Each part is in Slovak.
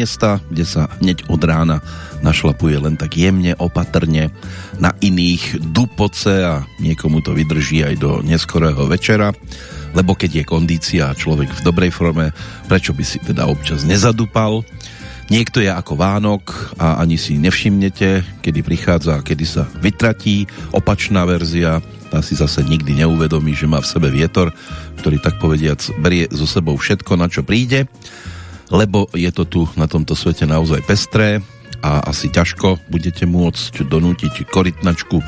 miesta, kde sa hneď od rána našlapuje len tak jemne, opatrne, na iných dupoce a niekomu to vydrží aj do neskorého večera, lebo keď je kondícia a človek v dobrej forme, prečo by si teda občas nezadupal? Niekto je ako Vánok a ani si nevšimnete, kedy prichádza a kedy sa vytratí. Opačná verzia, tá si zase nikdy neuvedomí, že má v sebe vietor, ktorý tak povediac berie so sebou všetko, na čo príde, lebo je to tu na tomto svete naozaj pestré a asi ťažko budete môcť donútiť korytnačku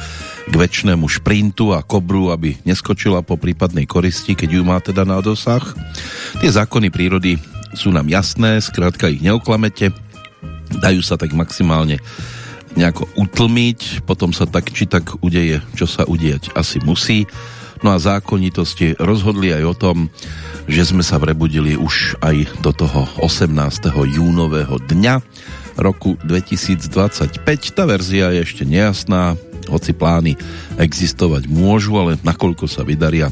k väčšnému šprintu a kobru, aby neskočila po prípadnej koristi, keď ju má teda na dosah. Tie zákony prírody sú nám jasné, skrátka ich neoklamete, dajú sa tak maximálne nejako utlmiť, potom sa tak či tak udeje, čo sa udieť asi musí. No a zákonitosti rozhodli aj o tom, že sme sa prebudili už aj do toho 18. júnového dňa roku 2025. Tá verzia je ešte nejasná, hoci plány existovať môžu, ale nakoľko sa vydaria,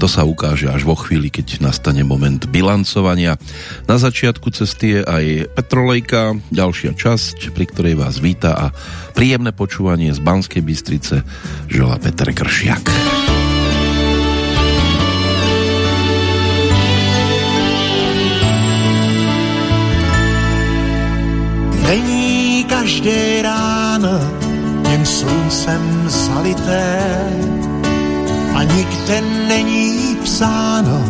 to sa ukáže až vo chvíli, keď nastane moment bilancovania. Na začiatku cesty je aj Petrolejka, ďalšia časť, pri ktorej vás víta a príjemné počúvanie z Banskej Bystrice žela Peter Kršiak. Není každé ráno jen sluncem zalité, a nikde není psáno,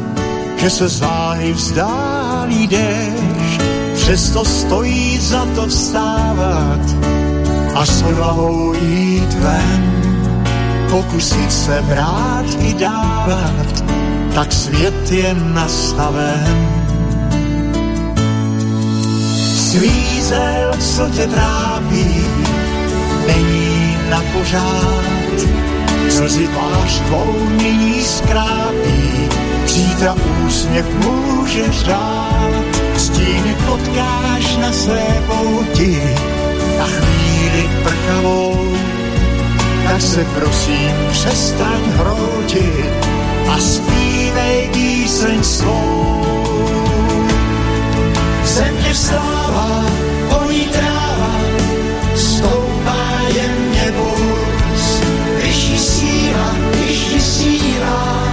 že se záhy vzdálí déšť. Přesto stojí za to vstávat a s odvahou jít ven. Pokusit se brát i dávat, tak svět je nastaven. Svízel, co tě trápí, není na pořád Slzy tvář tvou nyní skrápí, přítra úsměv může řád. Stíny potkáš na své pouti a chvíli prchavou, tak se prosím přestaň hroutit a zpívej píseň svou. Země vstává, síla, vyšší síla,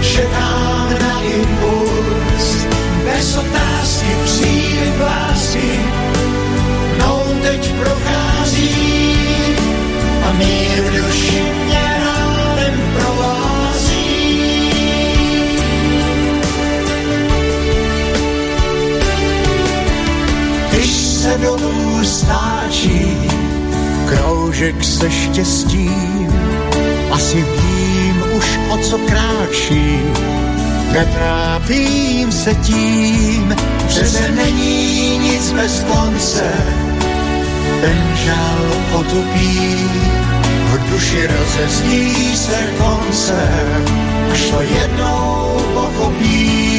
čekám na impuls, bez otázky příliv lásky, mnou teď prochází a mír v duši mě rádem provází. Když se dolů stáčí kroužek se štěstím, asi vím už o co kráčí. Netrápím se tím, že se není nic bez konce. Ten žal otupí, v duši rozezní se konce, až to jednou pochopí.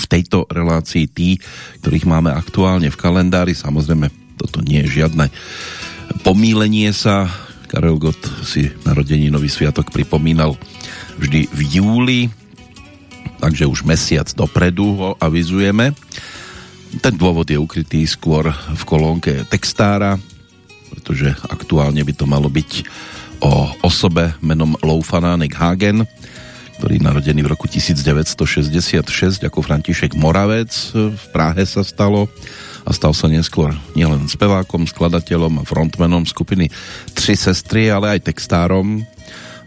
V tejto relácii tí, ktorých máme aktuálne v kalendári. Samozrejme, toto nie je žiadne pomílenie sa. Karel Gott si nový sviatok pripomínal vždy v júli, takže už mesiac dopredu ho avizujeme. Ten dôvod je ukrytý skôr v kolónke textára, pretože aktuálne by to malo byť o osobe menom Loufanánek Hagen, ktorý narodený v roku 1966 ako František Moravec v Prahe sa stalo a stal sa neskôr nielen spevákom, skladateľom a frontmanom skupiny Tři sestry, ale aj textárom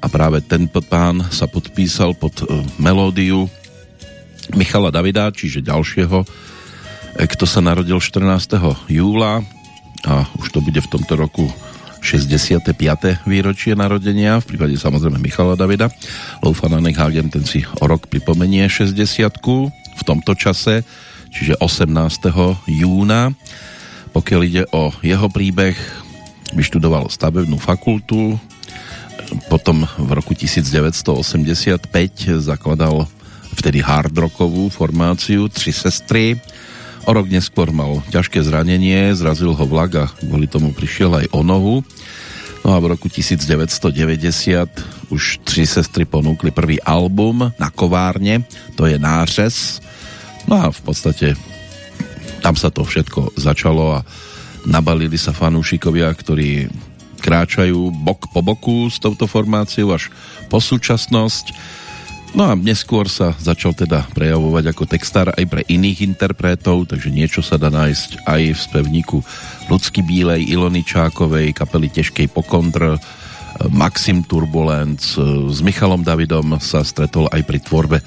a práve ten pán sa podpísal pod e, melódiu Michala Davida, čiže ďalšieho, e, kto sa narodil 14. júla a už to bude v tomto roku 65. výročie narodenia, v prípade samozrejme Michala Davida. Loufana Hagen ten si o rok pripomenie 60 v tomto čase, čiže 18. júna. Pokiaľ ide o jeho príbeh, vyštudoval stavebnú fakultu, potom v roku 1985 zakladal vtedy hard rockovú formáciu Tři sestry, O rok neskôr mal ťažké zranenie, zrazil ho vlak a kvôli tomu prišiel aj o nohu. No a v roku 1990 už tři sestry ponúkli prvý album na kovárne, to je Nářez. No a v podstate tam sa to všetko začalo a nabalili sa fanúšikovia, ktorí kráčajú bok po boku s touto formáciou až po súčasnosť No a neskôr sa začal teda prejavovať ako textár aj pre iných interpretov, takže niečo sa dá nájsť aj v spevníku Lucky Bílej, Ilony Čákovej, kapely Težkej Pokondr, Maxim Turbulence, s Michalom Davidom sa stretol aj pri tvorbe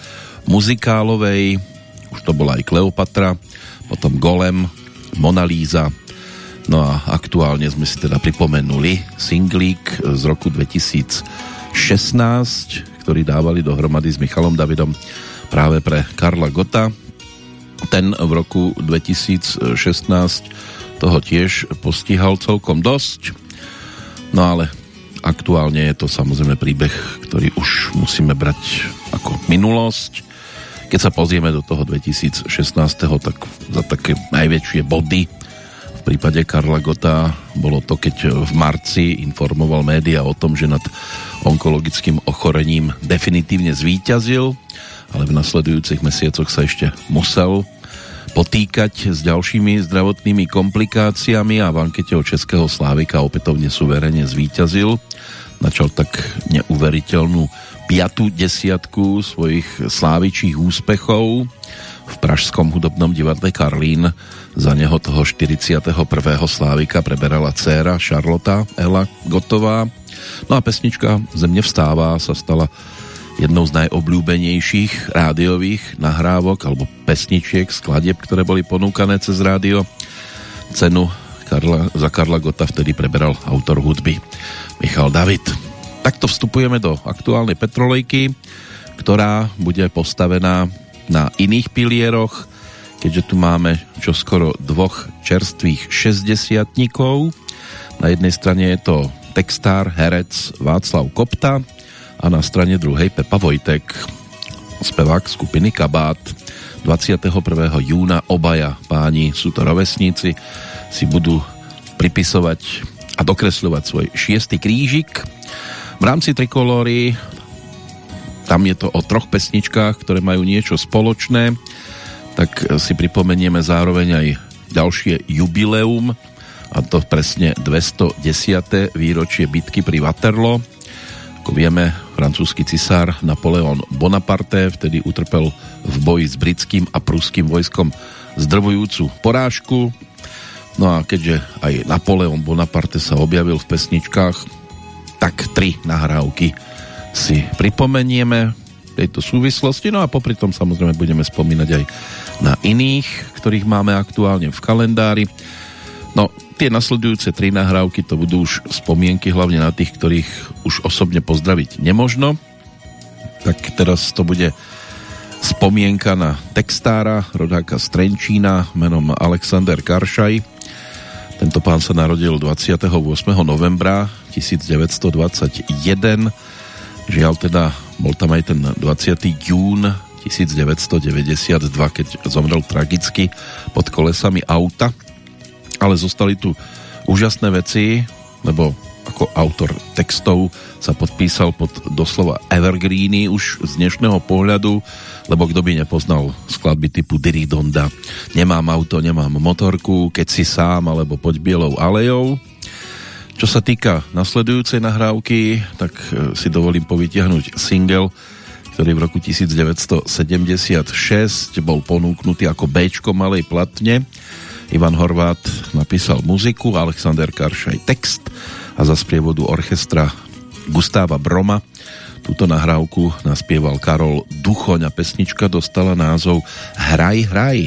muzikálovej, už to bola aj Kleopatra, potom Golem, Mona Lisa, no a aktuálne sme si teda pripomenuli singlík z roku 2016, ktorý dávali dohromady s Michalom Davidom práve pre Karla Gota. Ten v roku 2016 toho tiež postihal celkom dosť. No ale aktuálne je to samozrejme príbeh, ktorý už musíme brať ako minulosť. Keď sa pozrieme do toho 2016. tak za také najväčšie body prípade Karla Gota bolo to, keď v marci informoval média o tom, že nad onkologickým ochorením definitívne zvíťazil, ale v nasledujúcich mesiacoch sa ešte musel potýkať s ďalšími zdravotnými komplikáciami a v ankete o Českého Slávika opätovne suverene zvíťazil. Načal tak neuveriteľnú piatú desiatku svojich slávičích úspechov v Pražskom hudobnom divadle Karlín. Za neho toho 41. Slávika preberala dcéra Charlotta Ela Gotová No a pesnička Země vstává sa stala jednou z najobľúbenejších rádiových nahrávok alebo pesničiek, skladieb, ktoré boli ponúkané cez rádio. Cenu Karla, za Karla Gota vtedy preberal autor hudby Michal David. Takto vstupujeme do aktuálnej petrolejky, ktorá bude postavená na iných pilieroch, keďže tu máme čoskoro dvoch čerstvých 60 Na jednej strane je to textár, herec Václav Kopta a na strane druhej Pepa Vojtek, spevák skupiny Kabát. 21. júna obaja páni, sú to rovesníci, si budú pripisovať a dokresľovať svoj šiestý krížik. V rámci Trikolóry tam je to o troch pesničkách, ktoré majú niečo spoločné, tak si pripomenieme zároveň aj ďalšie jubileum, a to presne 210. výročie bitky pri Waterloo. Ako vieme, francúzsky cisár Napoleon Bonaparte vtedy utrpel v boji s britským a pruským vojskom zdrvujúcu porážku. No a keďže aj Napoleon Bonaparte sa objavil v pesničkách, tak tri nahrávky si pripomenieme tejto súvislosti. No a popri tom samozrejme budeme spomínať aj na iných, ktorých máme aktuálne v kalendári. No, tie nasledujúce tri nahrávky to budú už spomienky hlavne na tých, ktorých už osobne pozdraviť nemožno. Tak teraz to bude spomienka na textára, rodáka z Trenčína menom Alexander Karšaj. Tento pán sa narodil 28. novembra 1921. Žiaľ teda, bol tam aj ten 20. jún 1992, keď zomrel tragicky pod kolesami auta. Ale zostali tu úžasné veci, lebo ako autor textov sa podpísal pod doslova evergreeny už z dnešného pohľadu, lebo kto by nepoznal skladby typu Diridonda Nemám auto, nemám motorku, keď si sám alebo pod bielou alejou. Čo sa týka nasledujúcej nahrávky, tak e, si dovolím povytiahnuť single, ktorý v roku 1976 bol ponúknutý ako B malej platne. Ivan Horvát napísal muziku, Alexander Karšaj text a za sprievodu orchestra Gustáva Broma túto nahrávku naspieval Karol Duchoň a pesnička dostala názov Hraj, hraj.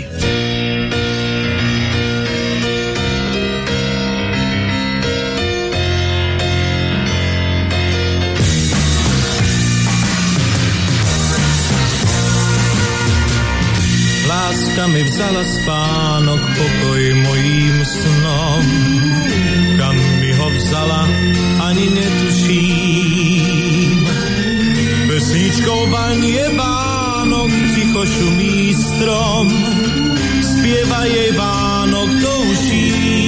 Láska mi vzala spánok, pokoj mojím snom kam mi ho vzala, ani netuším. Pesničkou vanie Vánok, ticho šumí strom, spieva jej Vánok do uší.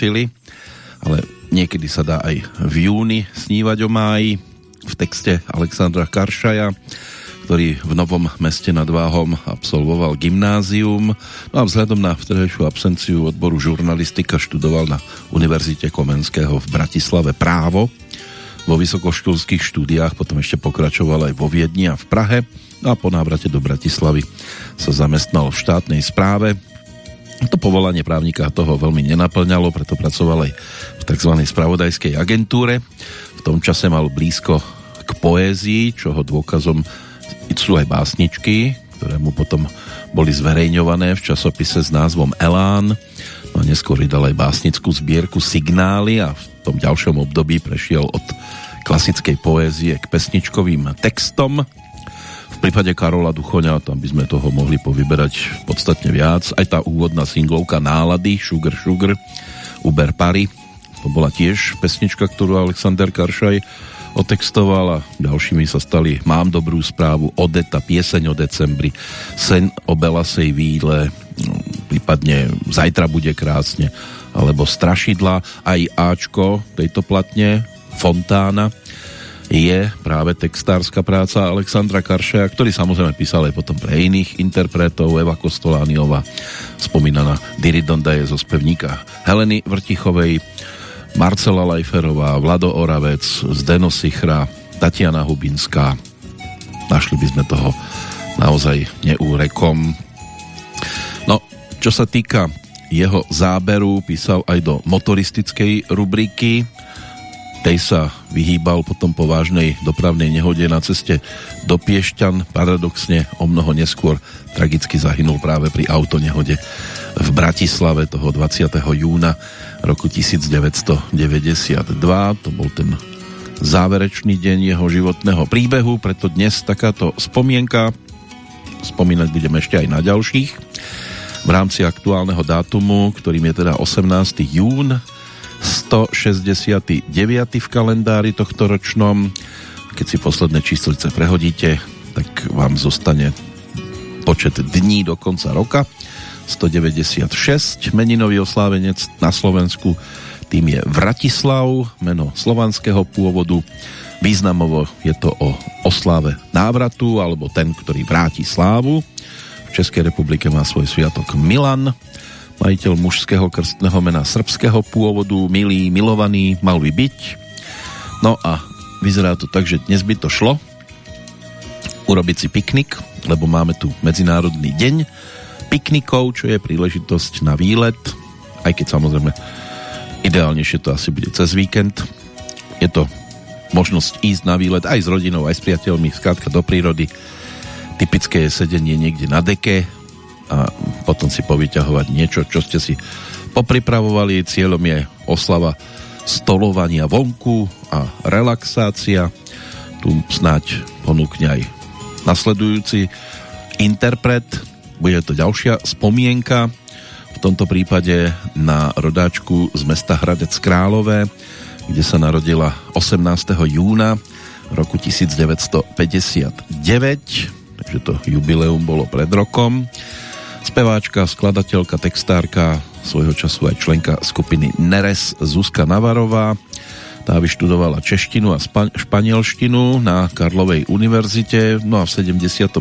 Netrafili, ale niekedy sa dá aj v júni snívať o máji v texte Alexandra Karšaja, ktorý v Novom meste nad Váhom absolvoval gymnázium. No a vzhľadom na vtedajšiu absenciu odboru žurnalistika študoval na Univerzite Komenského v Bratislave právo. Vo vysokoškolských štúdiách potom ešte pokračoval aj vo Viedni a v Prahe. No a po návrate do Bratislavy sa zamestnal v štátnej správe to povolanie právnika toho veľmi nenaplňalo, preto pracoval aj v tzv. spravodajskej agentúre. V tom čase mal blízko k poézii, čoho dôkazom sú aj básničky, ktoré mu potom boli zverejňované v časopise s názvom Elán. No a neskôr vydal aj básnickú zbierku Signály a v tom ďalšom období prešiel od klasickej poézie k pesničkovým textom. V prípade Karola Duchoňa, tam by sme toho mohli povyberať podstatne viac. Aj tá úvodná singlovka Nálady, Sugar Sugar, Uber Pary, to bola tiež pesnička, ktorú Alexander Karšaj otextoval a ďalšími sa stali Mám dobrú správu, Odeta, Pieseň o decembri, Sen o Belasej výle, prípadne Zajtra bude krásne, alebo Strašidla, aj Ačko tejto platne, Fontána, je práve textárska práca Alexandra Karšeja, ktorý samozrejme písal aj potom pre iných interpretov, Eva Kostolániova, spomínaná Diridonda je zo spevníka Heleny Vrtichovej, Marcela Lajferová, Vlado Oravec, Zdeno Sichra, Tatiana Hubinská. Našli by sme toho naozaj neúrekom. No, čo sa týka jeho záberu, písal aj do motoristickej rubriky, tej sa vyhýbal potom po vážnej dopravnej nehode na ceste do Piešťan. Paradoxne o mnoho neskôr tragicky zahynul práve pri autonehode v Bratislave toho 20. júna roku 1992. To bol ten záverečný deň jeho životného príbehu, preto dnes takáto spomienka. Spomínať budeme ešte aj na ďalších. V rámci aktuálneho dátumu, ktorým je teda 18. jún 169. v kalendári tohto ročnom. Keď si posledné číslice prehodíte, tak vám zostane počet dní do konca roka. 196. Meninový oslávenec na Slovensku tým je Vratislav, meno slovanského pôvodu. Významovo je to o osláve návratu, alebo ten, ktorý vráti slávu. V Českej republike má svoj sviatok Milan, majiteľ mužského krstného mena srbského pôvodu, milý, milovaný, mal by byť. No a vyzerá to tak, že dnes by to šlo urobiť si piknik, lebo máme tu Medzinárodný deň piknikov, čo je príležitosť na výlet, aj keď samozrejme ideálnejšie to asi bude cez víkend. Je to možnosť ísť na výlet aj s rodinou, aj s priateľmi, skrátka do prírody. Typické je sedenie niekde na deke, a potom si povyťahovať niečo, čo ste si popripravovali. Cieľom je oslava stolovania vonku a relaxácia. Tu snáď ponúkne aj nasledujúci interpret. Bude to ďalšia spomienka, v tomto prípade na rodáčku z mesta Hradec Králové, kde sa narodila 18. júna roku 1959, takže to jubileum bolo pred rokom. Speváčka, skladateľka, textárka, svojho času aj členka skupiny Neres Zuzka Navarová. Tá vyštudovala češtinu a španielštinu na Karlovej univerzite, no a v 79.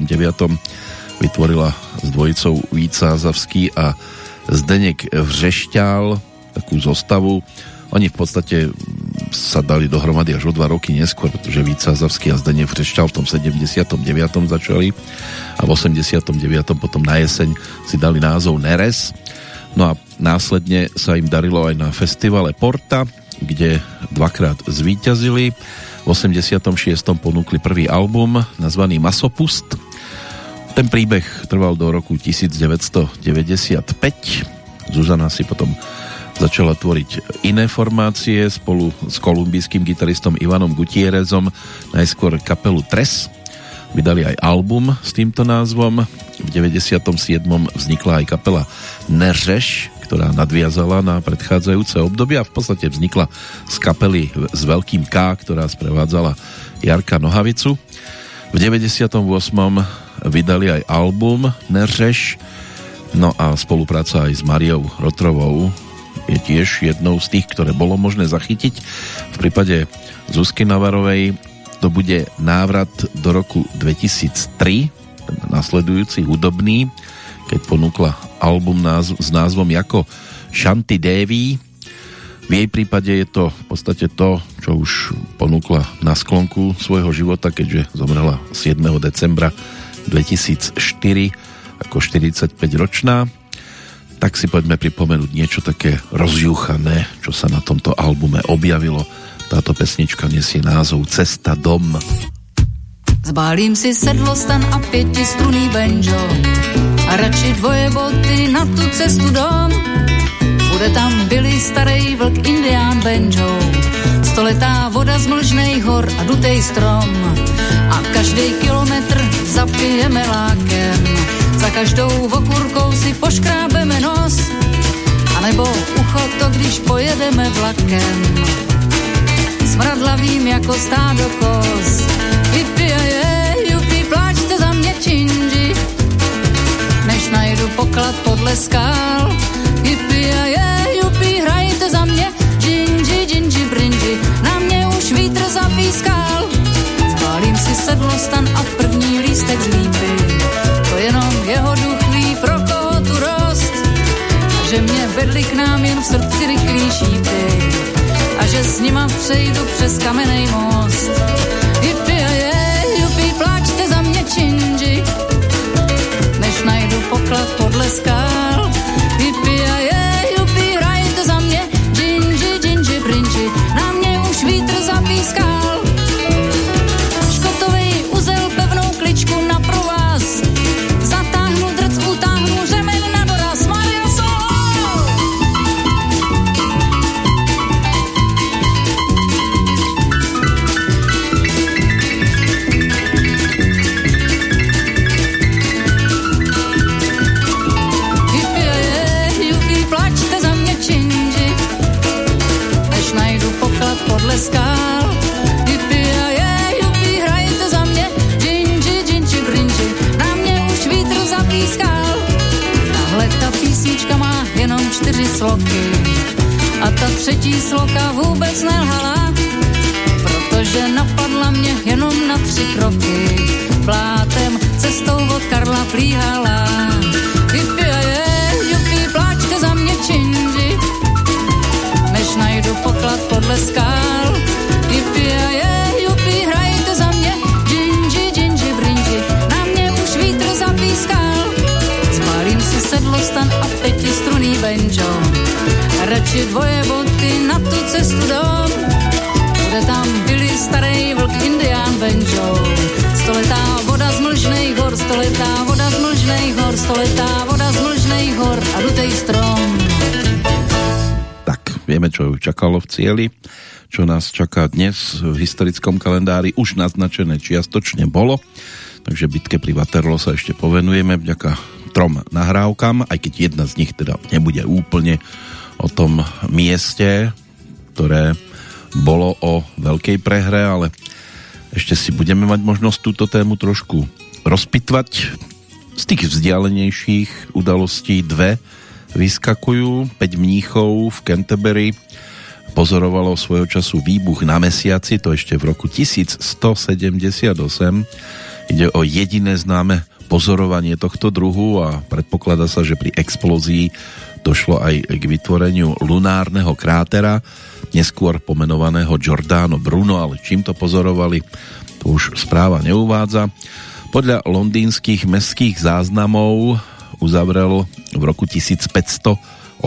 vytvorila s dvojicou Víca a Zdenek Vřešťál takú zostavu. Oni v podstate sa dali dohromady až o dva roky neskôr, pretože Víca Zavský a Zdenek Vřešťál v tom 79. začali a v 89. potom na jeseň si dali názov Neres. No a následne sa im darilo aj na festivale Porta, kde dvakrát zvíťazili. V 86. ponúkli prvý album nazvaný Masopust. Ten príbeh trval do roku 1995. Zuzana si potom začala tvoriť iné formácie spolu s kolumbijským gitaristom Ivanom Gutierrezom, najskôr kapelu Tres, Vydali aj album s týmto názvom. V 97. vznikla aj kapela Neřeš, ktorá nadviazala na predchádzajúce obdobie a v podstate vznikla z kapely s veľkým K, ktorá sprevádzala Jarka Nohavicu. V 98. vydali aj album Neřeš, no a spolupráca aj s Mariou Rotrovou je tiež jednou z tých, ktoré bolo možné zachytiť. V prípade Zuzky Navarovej to bude návrat do roku 2003, ten nasledujúci hudobný, keď ponúkla album s názvom Jako Shanti Devi. V jej prípade je to v podstate to, čo už ponúkla na sklonku svojho života, keďže zomrela 7. decembra 2004 ako 45 ročná. Tak si poďme pripomenúť niečo také rozjúchané, čo sa na tomto albume objavilo táto pesnička nesie názov Cesta dom. Zbálím si sedlostan a pětistruný banjo a radši dvoje boty na tu cestu dom. Bude tam byli starý vlk indián banjo, stoletá voda z mlžnej hor a dutej strom a každý kilometr zapijeme lákem. Za každou vokurkou si poškrábeme nos, anebo ucho to, když pojedeme vlakem smradlavým jako stádo kos. Vypijaje, jupi, pláč to za mě činži, než najdu po poklad podle skál. Hippie a je, jupi, hrajte za mě, džinži, džinži, brinži, na mě už vítr zapískal. Spálím si sedlostan a první lístek lípy, vedli k nám jen v srdci rychlý šípy a že s nima přejdu přes kamenej most. Hippie a je, jupi, pláčte za mě, činži, než najdu poklad podle skál. Hippie třetí sloka vůbec nelhala, protože napadla mě jenom na tři kroky. Plátem cestou od Karla plíhala. Hippie je, jupi, pláčte za mě činži, než najdu poklad podle skál. Hippie je, jupi, hrajte za mě, džinži, džinži, brinži, na mě už vítr zapískal. Spálím si sedlostan a pětistruný banjo, radši dvoje boty na tu cestu dom. Bude tam byli starý vlk indián banjo, stoletá voda z mlžnej hor, stoletá voda z mlžnej hor, stoletá voda z mlžnej hor a dutej strom. Tak, vieme, čo ju čakalo v cieli. Čo nás čaká dnes v historickom kalendári už naznačené čiastočne bolo. Takže bitke pri Waterloo sa ešte povenujeme vďaka trom nahrávkam, aj keď jedna z nich teda nebude úplne o tom mieste, ktoré bolo o veľkej prehre, ale ešte si budeme mať možnosť túto tému trošku rozpitvať. Z tých vzdialenejších udalostí dve vyskakujú. 5 mníchov v Canterbury pozorovalo svojho času výbuch na mesiaci, to ešte v roku 1178. Ide o jediné známe pozorovanie tohto druhu a predpokladá sa, že pri explózii došlo aj k vytvoreniu lunárneho krátera, neskôr pomenovaného Giordano Bruno, ale čím to pozorovali, to už správa neuvádza. Podľa londýnskych mestských záznamov uzavrel v roku 1583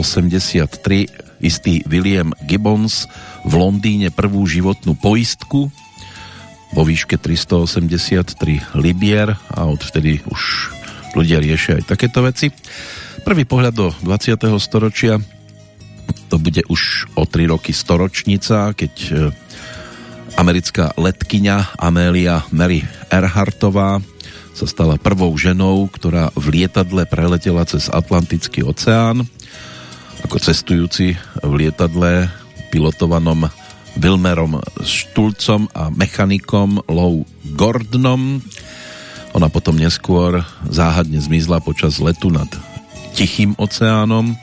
istý William Gibbons v Londýne prvú životnú poistku vo výške 383 libier a odvtedy už ľudia riešia aj takéto veci. Prvý pohľad do 20. storočia to bude už o 3 roky storočnica, keď e, americká letkyňa Amelia Mary Earhartová sa stala prvou ženou, ktorá v lietadle preletela cez Atlantický oceán ako cestujúci v lietadle pilotovanom Wilmerom Štulcom a mechanikom Lou Gordonom. Ona potom neskôr záhadne zmizla počas letu nad Tichým oceánom,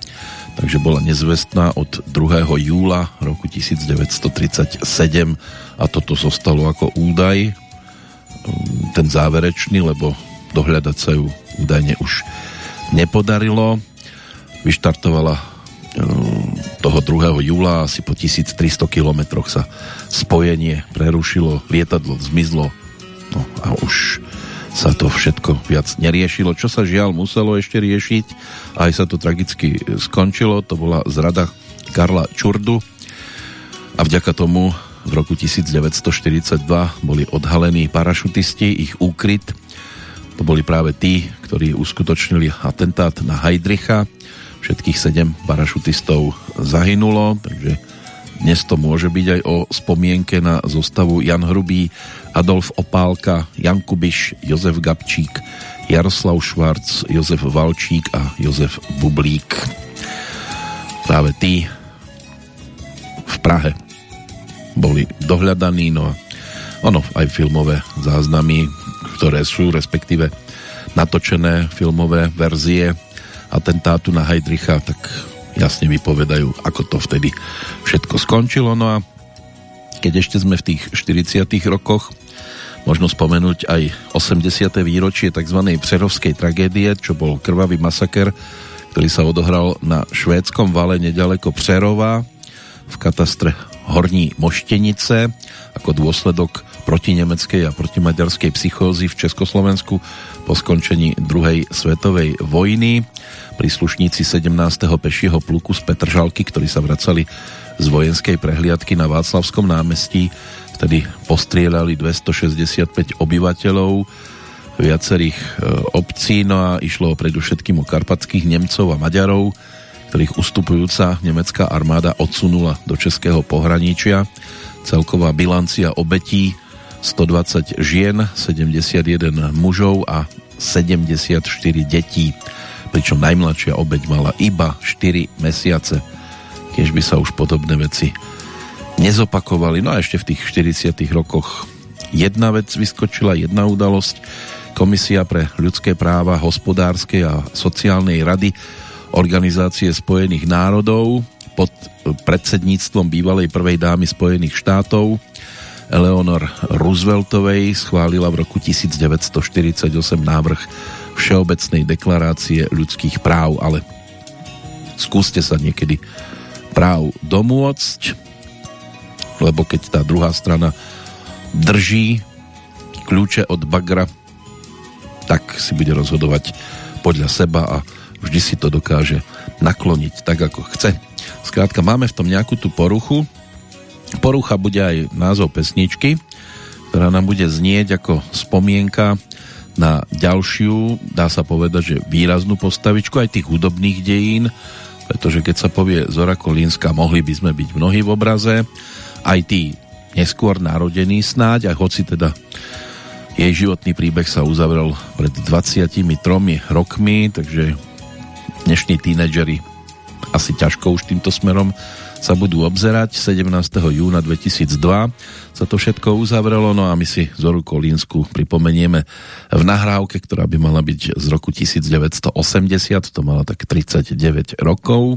takže bola nezvestná od 2. júla roku 1937 a toto zostalo ako údaj, ten záverečný, lebo dohľadať sa ju údajne už nepodarilo. Vyštartovala toho 2. júla asi po 1300 kilometroch sa spojenie prerušilo, lietadlo zmizlo no a už sa to všetko viac neriešilo, čo sa žiaľ muselo ešte riešiť aj sa to tragicky skončilo, to bola zrada Karla Čurdu. A vďaka tomu v roku 1942 boli odhalení parašutisti, ich úkryt. To boli práve tí, ktorí uskutočnili atentát na Heidricha. Všetkých sedem parašutistov zahynulo, takže dnes to môže byť aj o spomienke na zostavu Jan Hrubý, Adolf Opálka, Jan Kubiš, Jozef Gabčík, Jaroslav Švarc, Jozef Valčík a Jozef Bublík. Práve tí v Prahe boli dohľadaní, no a ono aj filmové záznamy, ktoré sú respektíve natočené filmové verzie atentátu na Heidricha, tak jasne vypovedajú, ako to vtedy všetko skončilo. No a keď ešte sme v tých 40 rokoch, možno spomenúť aj 80. výročie tzv. Přerovskej tragédie, čo bol krvavý masaker, ktorý sa odohral na švédskom vale nedaleko Přerova v katastre Horní Moštenice ako dôsledok protinemeckej a protimaďarskej psychózy v Československu po skončení druhej svetovej vojny. Príslušníci 17. pešieho pluku z Petržalky, ktorí sa vracali z vojenskej prehliadky na Václavskom námestí, vtedy postrieľali 265 obyvateľov viacerých e, obcí, no a išlo predovšetkým o karpatských Nemcov a Maďarov, ktorých ustupujúca nemecká armáda odsunula do českého pohraničia. Celková bilancia obetí 120 žien, 71 mužov a 74 detí, pričom najmladšia obeď mala iba 4 mesiace, keď by sa už podobné veci nezopakovali. No a ešte v tých 40 rokoch jedna vec vyskočila, jedna udalosť. Komisia pre ľudské práva hospodárskej a sociálnej rady Organizácie spojených národov pod predsedníctvom bývalej prvej dámy Spojených štátov Eleonor Rooseveltovej schválila v roku 1948 návrh Všeobecnej deklarácie ľudských práv, ale skúste sa niekedy práv domôcť, lebo keď tá druhá strana drží kľúče od bagra, tak si bude rozhodovať podľa seba a vždy si to dokáže nakloniť tak, ako chce. Skrátka, máme v tom nejakú tú poruchu, Porucha bude aj názov pesničky, ktorá nám bude znieť ako spomienka na ďalšiu, dá sa povedať, že výraznú postavičku aj tých hudobných dejín, pretože keď sa povie Zora Kolínska, mohli by sme byť mnohí v obraze, aj tí neskôr narodení snáď, aj hoci teda jej životný príbeh sa uzavrel pred 23 rokmi, takže dnešní tínedžeri asi ťažko už týmto smerom sa budú obzerať. 17. júna 2002 sa to všetko uzavrelo, no a my si Zoru Kolínsku pripomenieme v nahrávke, ktorá by mala byť z roku 1980, to mala tak 39 rokov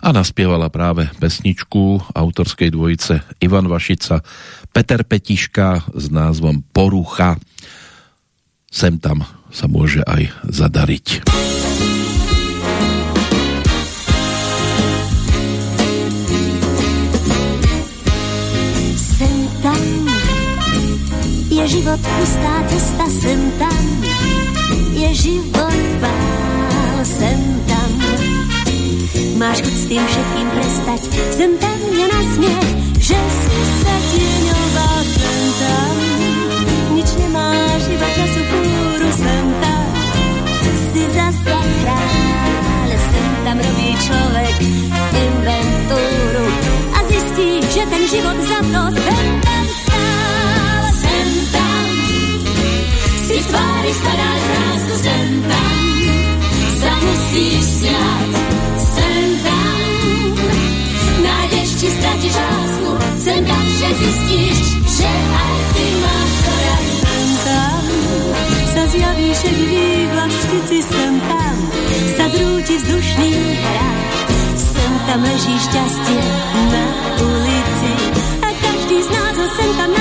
a naspievala práve pesničku autorskej dvojice Ivan Vašica, Peter Petiška s názvom Porucha. Sem tam sa môže aj zadariť. Je život pustá cesta sem tam, je život bál sem tam. Máš chuť s tým všetkým prestať, sem tam je na smiech, že si sa tieňová sem tam. Nič nemáš, iba času fúru sem tam. Si zasa kráľ, sem tam robí človek inventúru a zistí, že ten život za to sem tam tvári staráš krásku sem tam, sa musíš sňať stratíš lásku, sem tam, že zistíš, že aj ty máš to rád tam. Sa zjaví šedivý vlak špici sem tam, sa zrúti vzdušný hrad. Sem tam leží šťastie na ulici a každý z nás ho sem tam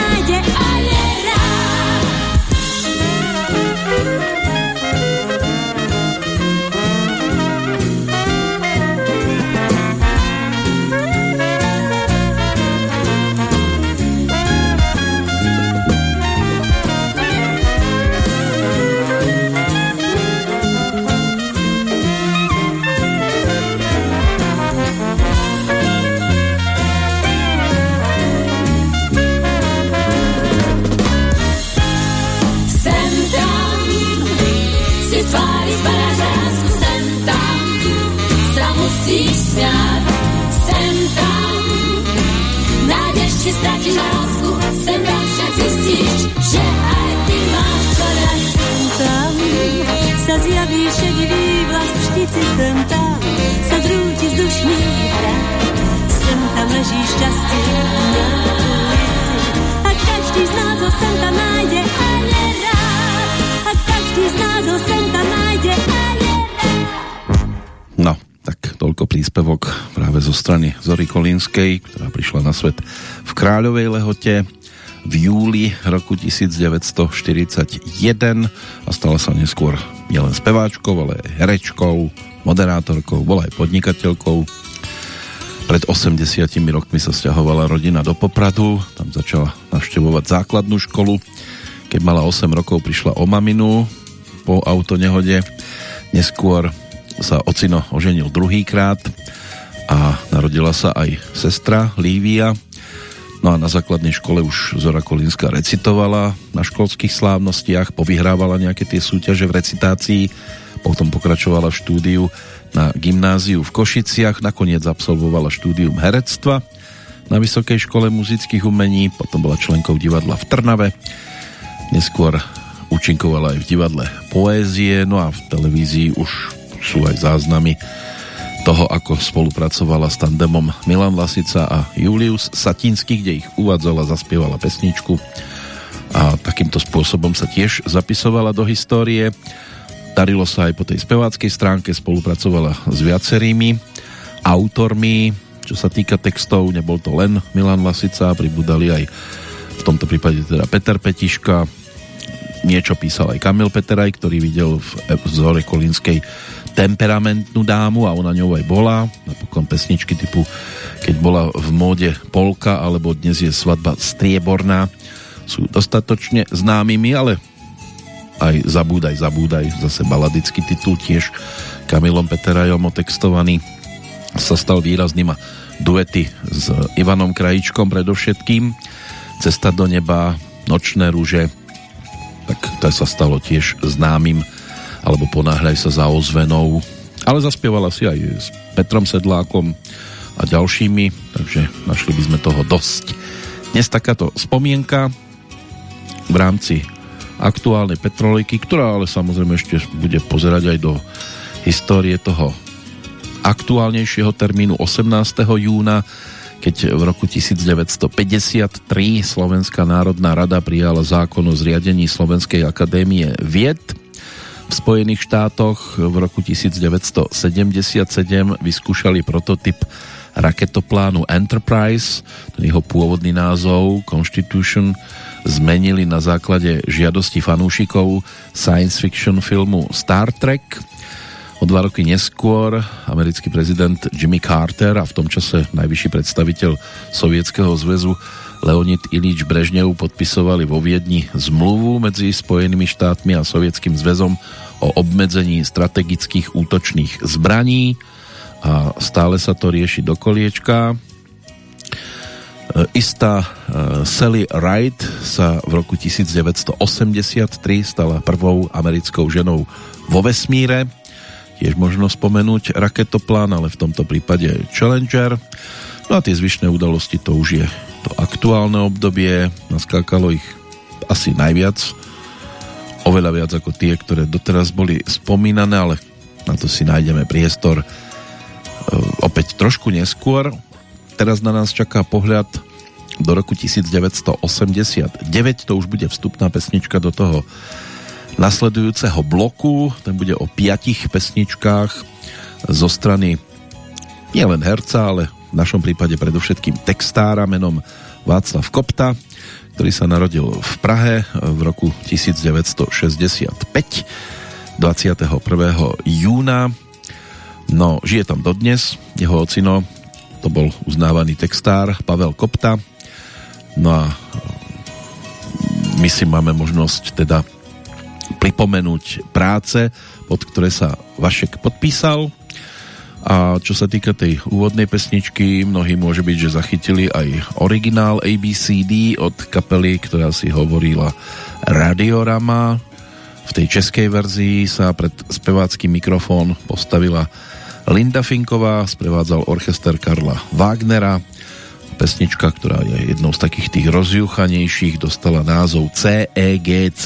jsem tam, zadrů ti vzdušný hrát. Sem tam leží šťastie na ulici a každý z nás ho sem tam nájde a je rád. A každý z nás ho sem tam nájde a je rád. No, tak toľko príspevok práve zo strany Zory Kolínskej, ktorá prišla na svet v Kráľovej lehote v júli roku 1941 a stala sa neskôr nielen speváčkou, ale aj herečkou, moderátorkou, bola aj podnikateľkou. Pred 80 rokmi sa stiahovala rodina do Popradu, tam začala navštevovať základnú školu. Keď mala 8 rokov, prišla o maminu po autonehode. Neskôr sa ocino oženil druhýkrát a narodila sa aj sestra Lívia. No a na základnej škole už Zora Kolínska recitovala na školských slávnostiach, povyhrávala nejaké tie súťaže v recitácii, potom pokračovala v štúdiu na gymnáziu v Košiciach, nakoniec absolvovala štúdium herectva na Vysokej škole muzických umení, potom bola členkou divadla v Trnave, neskôr účinkovala aj v divadle poézie, no a v televízii už sú aj záznamy toho, ako spolupracovala s tandemom Milan Lasica a Julius Satinsky, kde ich uvádzala, zaspievala pesničku a takýmto spôsobom sa tiež zapisovala do histórie. Darilo sa aj po tej speváckej stránke, spolupracovala s viacerými autormi, čo sa týka textov, nebol to len Milan Lasica, pribudali aj v tomto prípade teda Peter Petiška, niečo písal aj Kamil Peteraj, ktorý videl v Zore Kolínskej temperamentnú dámu a ona ňou aj bola. Napokon pesničky typu Keď bola v móde Polka alebo Dnes je svadba Strieborná sú dostatočne známymi, ale aj Zabúdaj, Zabúdaj, zase baladický titul tiež Kamilom Peterajom otextovaný sa stal výrazným a duety s Ivanom Krajičkom predovšetkým Cesta do neba, Nočné rúže tak to sa stalo tiež známym alebo ponáhľaj sa za ozvenou. Ale zaspievala si aj s Petrom Sedlákom a ďalšími, takže našli by sme toho dosť. Dnes takáto spomienka v rámci aktuálnej petroliky, ktorá ale samozrejme ešte bude pozerať aj do histórie toho aktuálnejšieho termínu 18. júna, keď v roku 1953 Slovenská národná rada prijala zákon o zriadení Slovenskej akadémie vied v Spojených štátoch v roku 1977 vyskúšali prototyp raketoplánu Enterprise, ten jeho pôvodný názov Constitution zmenili na základe žiadosti fanúšikov science fiction filmu Star Trek. O dva roky neskôr americký prezident Jimmy Carter a v tom čase najvyšší predstaviteľ Sovietskeho zväzu Leonid Ilič Brežnev podpisovali vo Viedni zmluvu medzi Spojenými štátmi a Sovietským zväzom o obmedzení strategických útočných zbraní a stále sa to rieši do koliečka. E, istá e, Sally Wright sa v roku 1983 stala prvou americkou ženou vo vesmíre. Tiež možno spomenúť raketoplán, ale v tomto prípade Challenger. No a tie zvyšné udalosti to už je to aktuálne obdobie, naskákalo ich asi najviac, oveľa viac ako tie, ktoré doteraz boli spomínané, ale na to si nájdeme priestor e, opäť trošku neskôr. Teraz na nás čaká pohľad do roku 1989, to už bude vstupná pesnička do toho nasledujúceho bloku, ten bude o piatich pesničkách zo strany nielen herca, ale v našom prípade predovšetkým textára menom Václav Kopta, ktorý sa narodil v Prahe v roku 1965 21. júna no žije tam dodnes jeho ocino to bol uznávaný textár Pavel Kopta no a my si máme možnosť teda pripomenúť práce, pod ktoré sa Vašek podpísal a čo sa týka tej úvodnej pesničky, mnohí môže byť, že zachytili aj originál ABCD od kapely, ktorá si hovorila Radiorama. V tej českej verzii sa pred spevácky mikrofón postavila Linda Finková, sprevádzal orchester Karla Wagnera. Pesnička, ktorá je jednou z takých tých rozjuchanejších, dostala názov CEGC.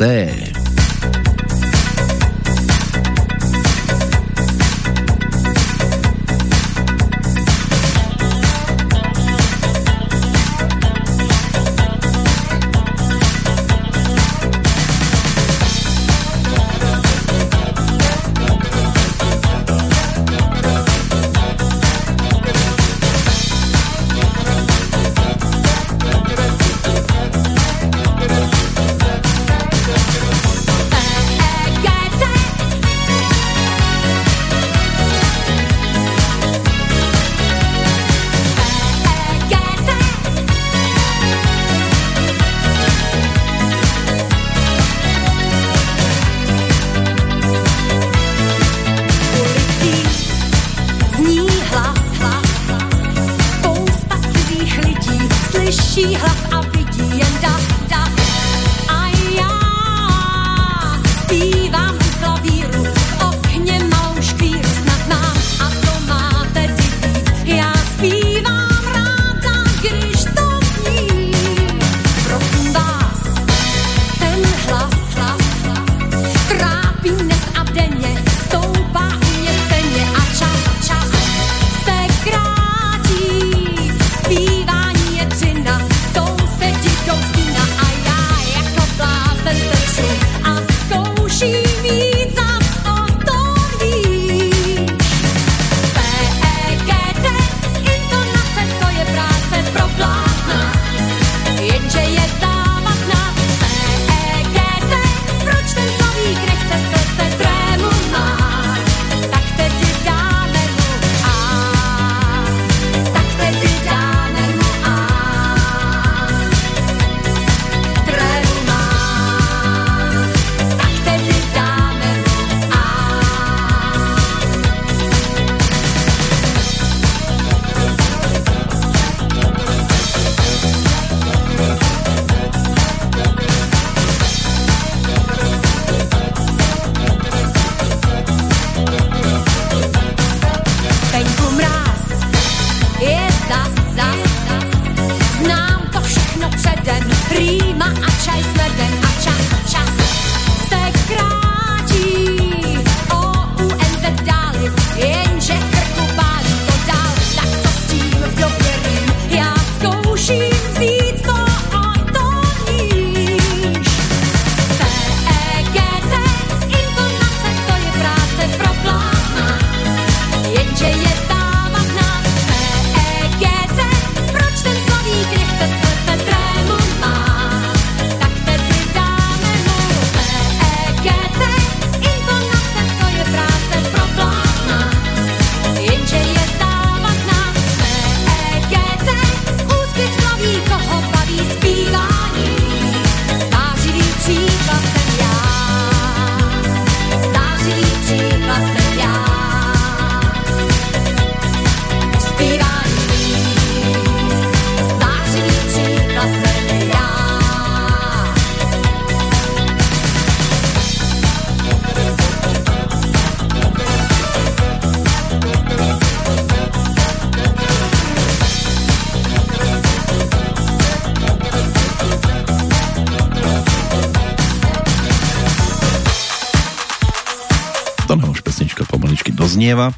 Zaznieva,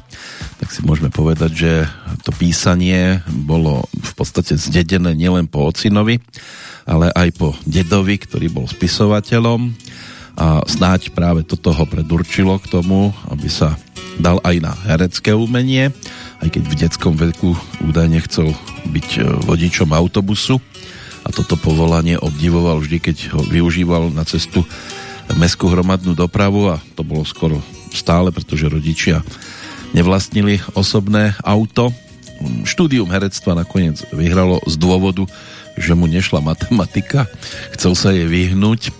tak si môžeme povedať, že to písanie bolo v podstate zdedené nielen po ocinovi, ale aj po dedovi, ktorý bol spisovateľom. A snáď práve toto ho predurčilo k tomu, aby sa dal aj na herecké umenie, aj keď v detskom veku údajne chcel byť e, vodičom autobusu. A toto povolanie obdivoval vždy, keď ho využíval na cestu mestskú hromadnú dopravu a to bolo skoro stále, pretože rodičia nevlastnili osobné auto. Štúdium herectva nakoniec vyhralo z dôvodu, že mu nešla matematika, chcel sa jej vyhnúť.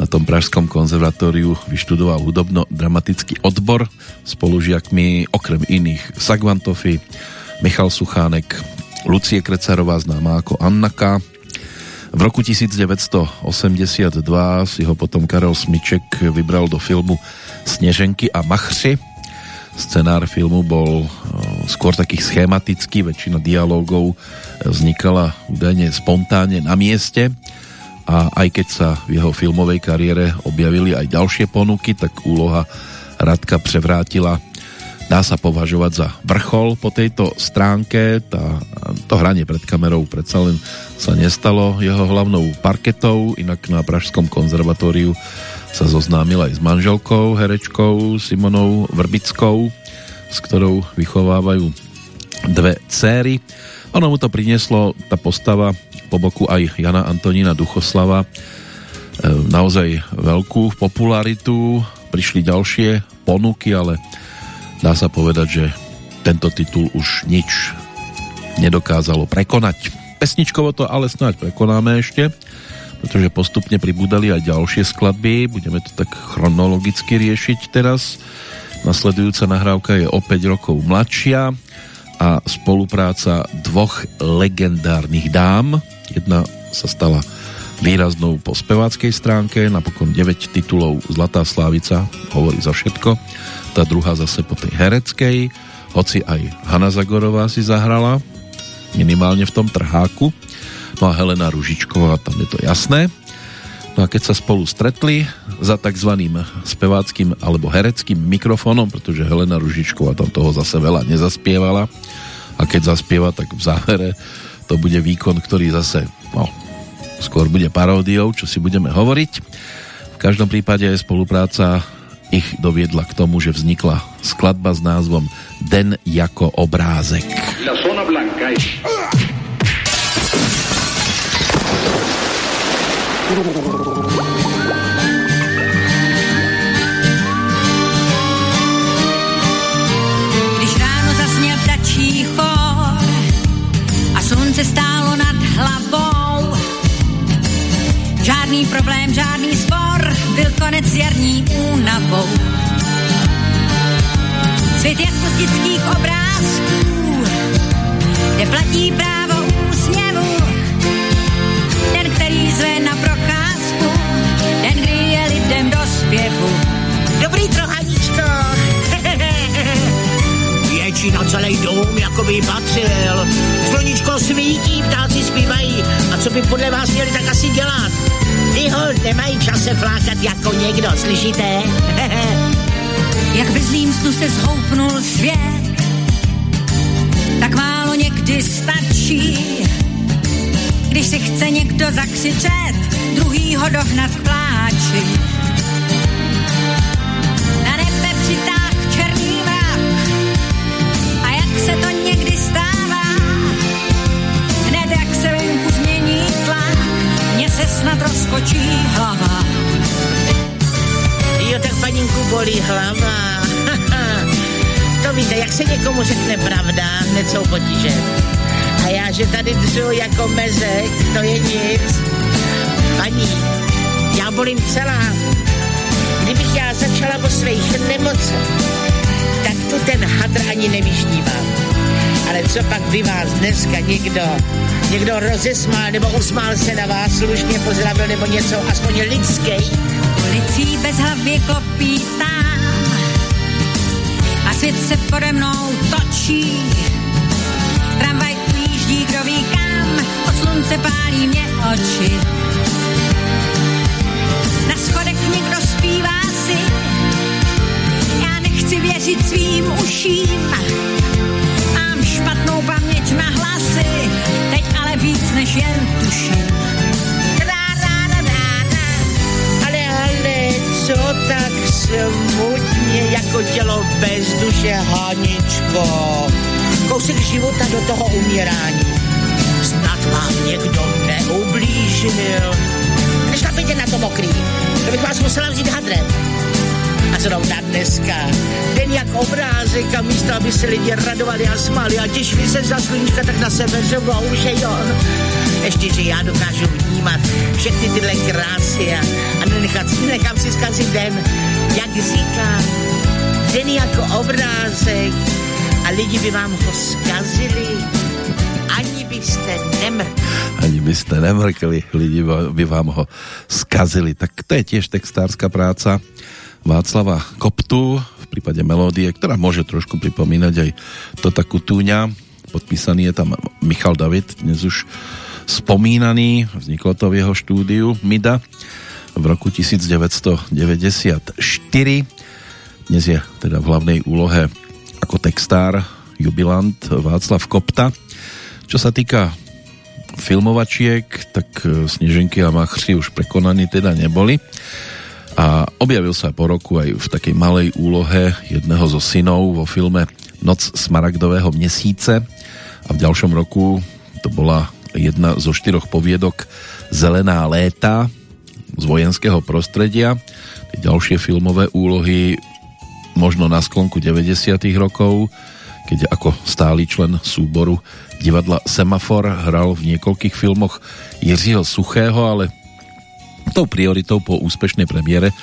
Na tom Pražskom konzervatóriu vyštudoval hudobno-dramatický odbor spolužiakmi okrem iných Sagvantofy, Michal Suchánek, Lucie Krecarová známa ako Annaka. V roku 1982 si ho potom Karel Smiček vybral do filmu Sneženky a Machři Scenár filmu bol eh, skôr taký schematický, väčšina dialogov eh, vznikala údajne spontánne na mieste a aj keď sa v jeho filmovej kariére objavili aj ďalšie ponuky, tak úloha Radka prevrátila dá sa považovať za vrchol po tejto stránke. Tá, to hranie pred kamerou predsa len sa nestalo jeho hlavnou parketou, inak na Pražskom konzervatóriu sa zoznámil aj s manželkou, herečkou Simonou Vrbickou, s ktorou vychovávajú dve céry. Ono mu to prinieslo, tá postava po boku aj Jana Antonína Duchoslava, e, naozaj veľkú popularitu. Prišli ďalšie ponuky, ale dá sa povedať, že tento titul už nič nedokázalo prekonať. Pesničkovo to ale snáď prekonáme ešte pretože postupne pribúdali aj ďalšie skladby, budeme to tak chronologicky riešiť teraz. Nasledujúca nahrávka je o 5 rokov mladšia a spolupráca dvoch legendárnych dám. Jedna sa stala výraznou po speváckej stránke, napokon 9 titulov Zlatá Slávica hovorí za všetko, tá druhá zase po tej hereckej, hoci aj Hanna Zagorová si zahrala, minimálne v tom trháku, no a Helena Ružičková, tam je to jasné. No a keď sa spolu stretli za tzv. speváckým alebo hereckým mikrofónom, pretože Helena Ružičková tam toho zase veľa nezaspievala a keď zaspieva, tak v záhere to bude výkon, ktorý zase no, skôr bude paródiou, čo si budeme hovoriť. V každom prípade aj spolupráca ich doviedla k tomu, že vznikla skladba s názvom Den jako obrázek. La zona blanca Když ráno zasněl ptačí chor a slunce stálo nad hlavou, žádný problém, žádný spor, byl konec jarní únavou. Svět jako z dětských obrázků, kde platí právo úsměvu, ten, který zve Dobrý trochaníčko. Větší na celý dům, jako by patřil. Sluníčko svítí, ptáci zpívají. A co by podle vás měli tak asi dělat? Ty hold nemají čas se flákat jako někdo, slyšíte? Jak ve zlým snu se zhoupnul svět, tak málo někdy stačí, když si chce někdo zakřičet, druhýho dohnat k pláči. Se to někdy stává, hned jak se venku změní tlak, mně se snad rozkočí hlava. Jo, tak paninku bolí hlava. to víte, jak se někomu řekne pravda, hned jsou potíže. A já, že tady dřu jako mezek, to je nic. Paní, já bolím celá. Kdybych já začala o svých nemocech, tu ten hadr ani nevyždívám. Ale co pak by vás dneska někdo, někdo rozesmál nebo usmál se na vás, slušně pozdravil nebo něco, aspoň lidský, Ulicí bez hlavy klopítám a svět se pode mnou točí. Tramvaj ujíždí, kdo ví kam, od slunce pálí mě oči. Jako tělo bez duše, Haničko? Kousek života do toho umírání. Snad vám někdo neublížil. Nešlapejte na to mokrý. To bych vás musela vzít hadrem. A zrovna dneska, den jak obrázek a místo, aby se lidi radovali a smáli a těšili se za sluníčka, tak na sebe řvou, že jo. Ještě, že já dokážu vnímat všechny tyhle krásy a, a nenechat, nechám si zkazit den, jak říkám, den jako obrázek a lidi by vám ho zkazili, ani byste nemrkli. Ani by ste nemrkli, lidi by vám ho skazili. Tak to je tiež textárska práca Václava Koptu v prípade melódie, ktorá môže trošku pripomínať aj Tota Kutúňa. Podpísaný je tam Michal David, dnes už spomínaný, vzniklo to v jeho štúdiu MIDA v roku 1994. Dnes je teda v hlavnej úlohe ako textár jubilant Václav Kopta. Čo sa týka filmovačiek, tak e, Sneženky a Machři už prekonaní teda neboli. A objavil sa po roku aj v takej malej úlohe jedného zo synov vo filme Noc smaragdového měsíce a v ďalšom roku to bola jedna zo štyroch poviedok Zelená léta z vojenského prostredia. Tie ďalšie filmové úlohy možno na sklonku 90. rokov, keď ako stály člen súboru divadla Semafor hral v niekoľkých filmoch Jiřího Suchého, ale tou prioritou po úspešnej premiére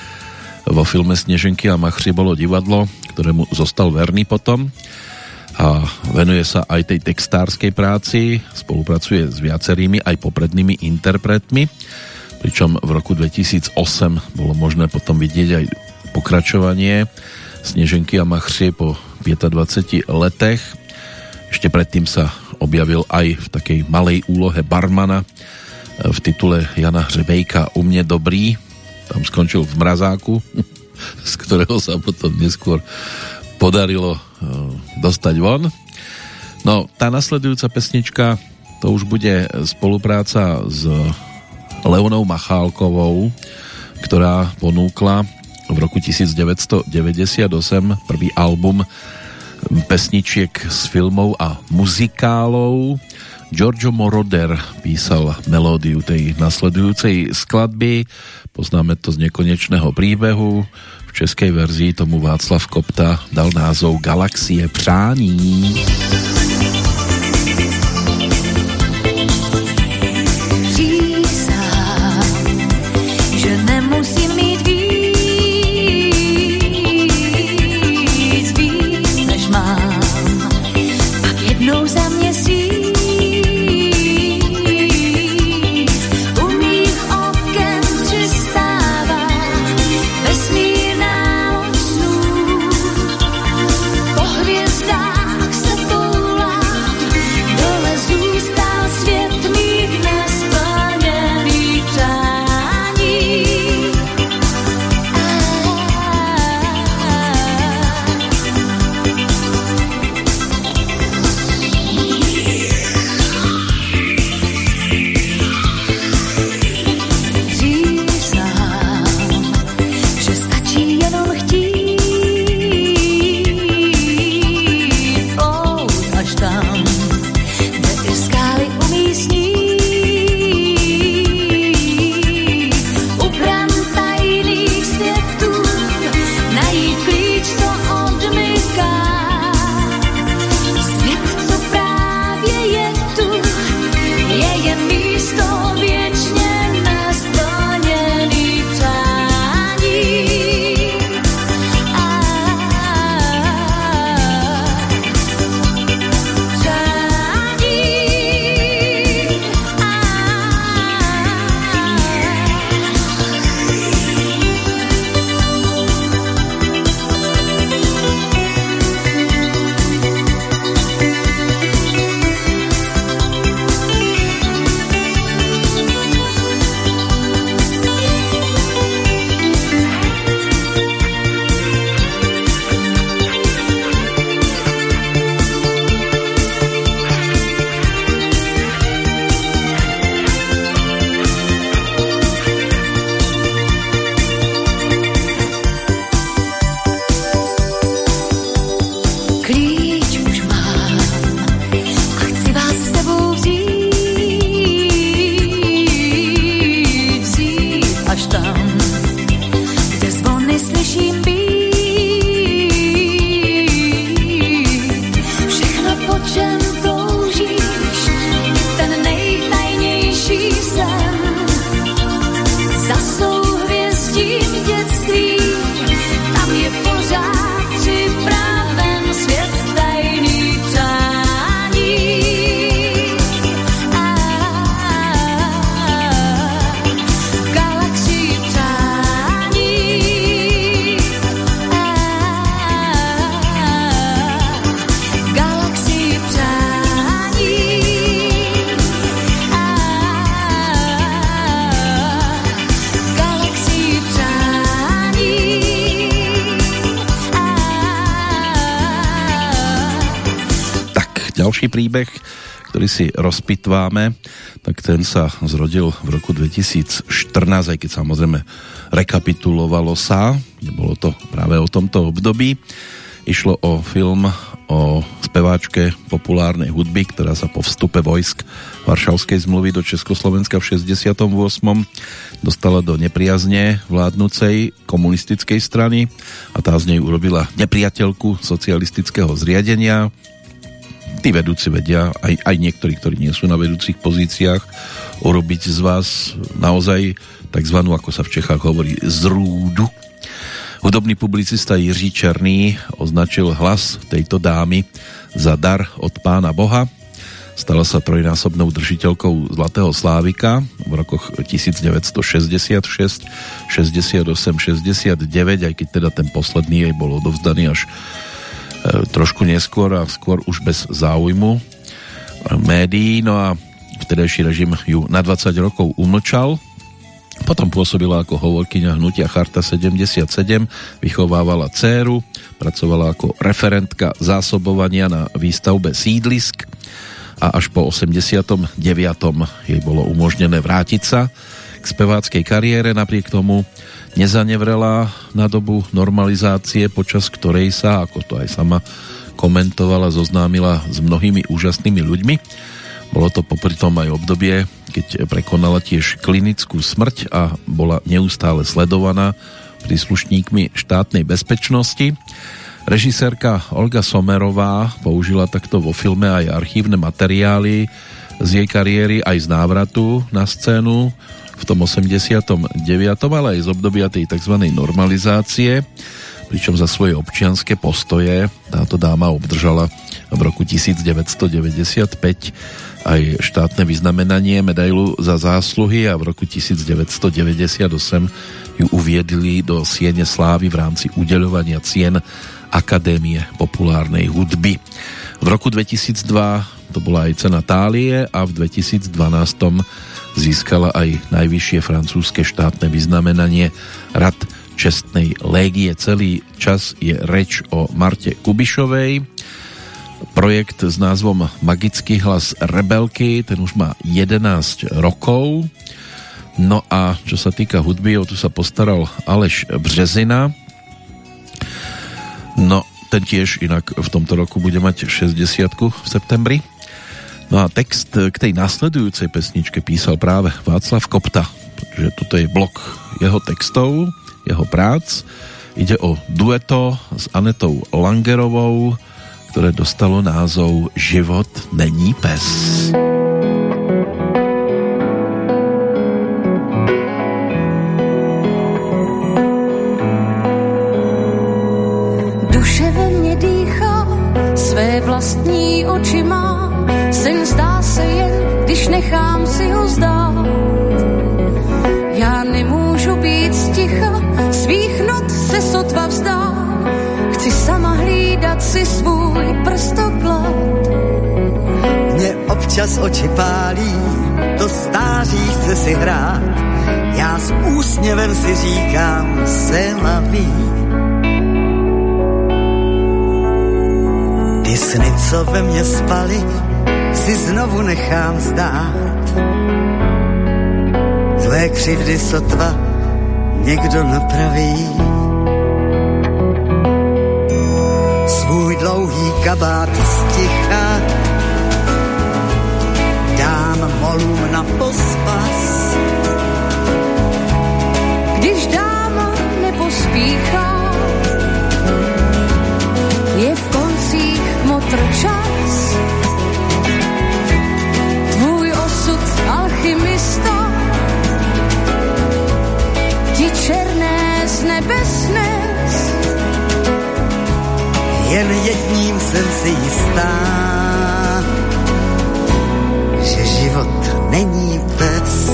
vo filme Sneženky a Machři bolo divadlo, ktorému zostal verný potom. a venuje sa aj tej textárskej práci, spolupracuje s viacerými aj poprednými interpretmi, pričom v roku 2008 bolo možné potom vidieť aj pokračovanie Sneženky a Machři po 25 letech. Ešte predtým sa objavil aj v takej malej úlohe barmana v titule Jana Hřebejka U mne dobrý. Tam skončil v mrazáku, z ktorého sa potom neskôr podarilo Eh, dostať von. No, tá nasledujúca pesnička, to už bude spolupráca s Leonou Machálkovou, ktorá ponúkla v roku 1998 prvý album pesničiek s filmov a muzikálov. Giorgio Moroder písal melódiu tej nasledujúcej skladby. Poznáme to z nekonečného príbehu českej verzii tomu Václav Kopta dal názov Galaxie přání. príbeh, si rozpitváme, tak ten sa zrodil v roku 2014, aj keď samozrejme rekapitulovalo sa, nebolo to práve o tomto období. Išlo o film o speváčke populárnej hudby, ktorá sa po vstupe vojsk Varšavskej zmluvy do Československa v 68. dostala do nepriazne vládnucej komunistickej strany a tá z nej urobila nepriateľku socialistického zriadenia tí vedúci vedia, aj, aj niektorí, ktorí nie sú na vedúcich pozíciách, urobiť z vás naozaj takzvanú, ako sa v Čechách hovorí, zrúdu. Hudobný publicista Jiří Černý označil hlas tejto dámy za dar od pána Boha. Stala sa trojnásobnou držiteľkou Zlatého Slávika v rokoch 1966, 68, 69, aj keď teda ten posledný jej bol odovzdaný až trošku neskôr a skôr už bez záujmu médií. No a vtedajší režim ju na 20 rokov umlčal, potom pôsobila ako hovorkyňa hnutia Charta 77, vychovávala dceru, pracovala ako referentka zásobovania na výstavbe sídlisk a až po 89. jej bolo umožnené vrátiť sa k speváckej kariére, napriek tomu nezanevrela na dobu normalizácie, počas ktorej sa, ako to aj sama komentovala, zoznámila s mnohými úžasnými ľuďmi bolo to popri tom aj obdobie, keď prekonala tiež klinickú smrť a bola neustále sledovaná príslušníkmi štátnej bezpečnosti. Režisérka Olga Somerová použila takto vo filme aj archívne materiály z jej kariéry aj z návratu na scénu v tom 89. ale aj z obdobia tej tzv. normalizácie pričom za svoje občianské postoje táto dáma obdržala v roku 1995 aj štátne vyznamenanie medailu za zásluhy a v roku 1998 ju uviedli do Siene Slávy v rámci udeľovania cien Akadémie populárnej hudby. V roku 2002 to bola aj cena Tálie a v 2012 získala aj najvyššie francúzske štátne vyznamenanie Rad čestnej légie. Celý čas je reč o Marte Kubišovej, projekt s názvom Magický hlas rebelky, ten už má 11 rokov. No a čo sa týka hudby, o tu sa postaral Aleš Březina. No, ten tiež inak v tomto roku bude mať 60 v septembri. No a text k tej nasledujúcej pesničke písal práve Václav Kopta, že toto je blok jeho textov, jeho prác. Ide o dueto s Anetou Langerovou, ktoré dostalo názov Život není pes. Duše ve mně dýchá, své vlastní oči má, se jen, když nechám si ho zdát. Já nemůžu být sticha, svých not se sotva vzdát, chci sama hlídat si svůj prstoklad. Mě občas oči pálí, to stáří chce si hrát. Já s úsměvem si říkám, se laví. Ty sny, co ve mně spaly, si znovu nechám zdát. Zlé křivdy sotva někdo napraví. Svůj dlouhý kabát sticha dám molům na pospas. Když dáma nepospíchá, je v koncích motr čas. Alchymista, ti černé z nebes nes. Jen jedním jsem si jistá, že život není bez.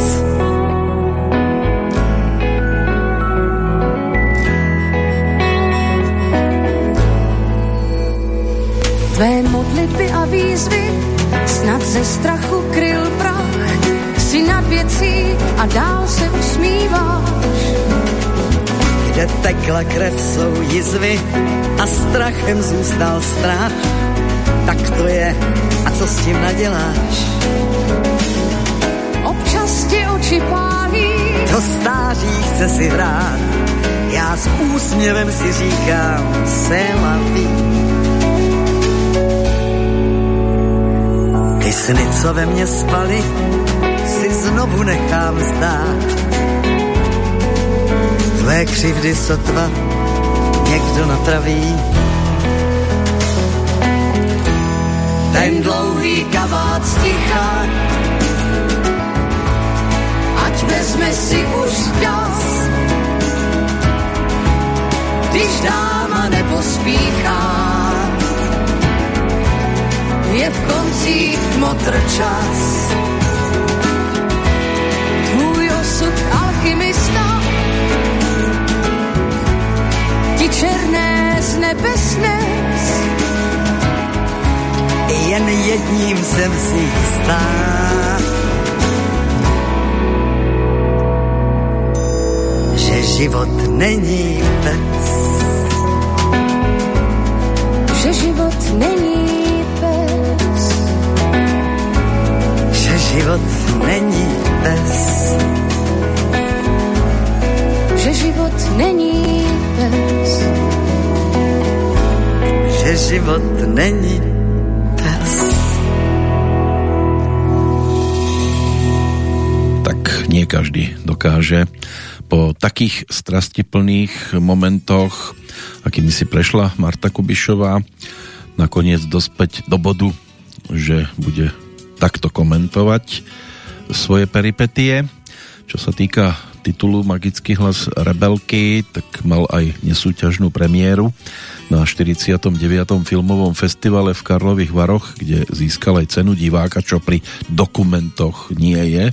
Tvé modlitby a výzvy snad ze strachu kryl prach. Si nad věcí a dál se usmíváš. Kde tekla krev, jsou jizvy a strachem zůstal strach. Tak to je, a co s tím naděláš? Občas ti oči pálí, To stáří chce si hrát, já s úsměvem si říkám, se laví. Ty sny, co ve mně spaly, si znovu nechám zdát. Tvé křivdy sotva někdo napraví. Ten dlouhý kabát sticha, ať vezme si už čas. Když dáma nepospíchá, je v koncích motr čas. Osud alchymista, ti černé z nebes nes. Jen jedním jsem si jistá, že život není pec. Že život není pes. Že život není pes. Že život není pes. Že život není pes. Tak nie každý dokáže po takých strastiplných momentoch, akými si prešla Marta Kubišová, nakoniec dospäť do bodu, že bude takto komentovať svoje peripetie. Čo sa týka titulu Magický hlas Rebelky, tak mal aj nesúťažnú premiéru na 49. filmovom festivale v Karlových Varoch, kde získal aj cenu diváka, čo pri dokumentoch nie je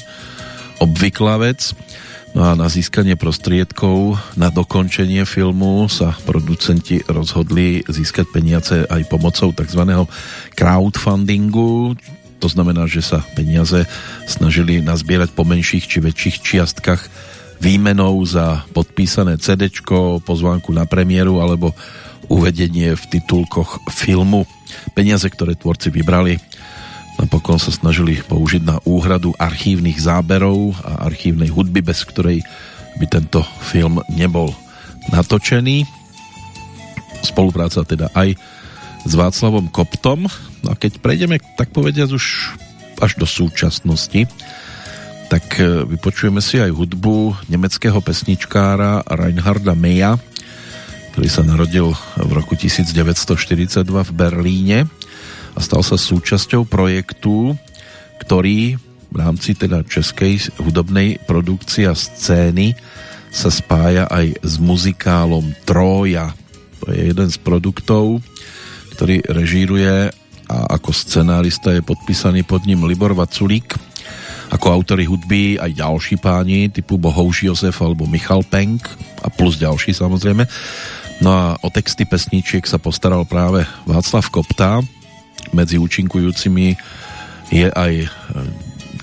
obvyklá vec. No a na získanie prostriedkov na dokončenie filmu sa producenti rozhodli získať peniaze aj pomocou tzv. crowdfundingu. To znamená, že sa peniaze snažili nazbierať po menších či väčších čiastkách výmenou za podpísané CD, pozvánku na premiéru alebo uvedenie v titulkoch filmu. Peniaze, ktoré tvorci vybrali, Napokon sa snažili použiť na úhradu archívnych záberov a archívnej hudby, bez ktorej by tento film nebol natočený. Spolupráca teda aj s Václavom Koptom. No a keď prejdeme, tak povediať, už až do súčasnosti, tak e, vypočujeme si aj hudbu nemeckého pesničkára Reinharda Meja, ktorý sa narodil v roku 1942 v Berlíne a stal sa súčasťou projektu, ktorý v rámci teda českej hudobnej produkcie a scény sa spája aj s muzikálom Troja. To je jeden z produktov, ktorý režíruje a ako scenárista je podpísaný pod ním Libor Vaculík. Ako autory hudby aj ďalší páni typu Bohouš Josef alebo Michal Penk a plus ďalší samozrejme. No a o texty pesníčiek sa postaral práve Václav Kopta, medzi účinkujúcimi je aj e,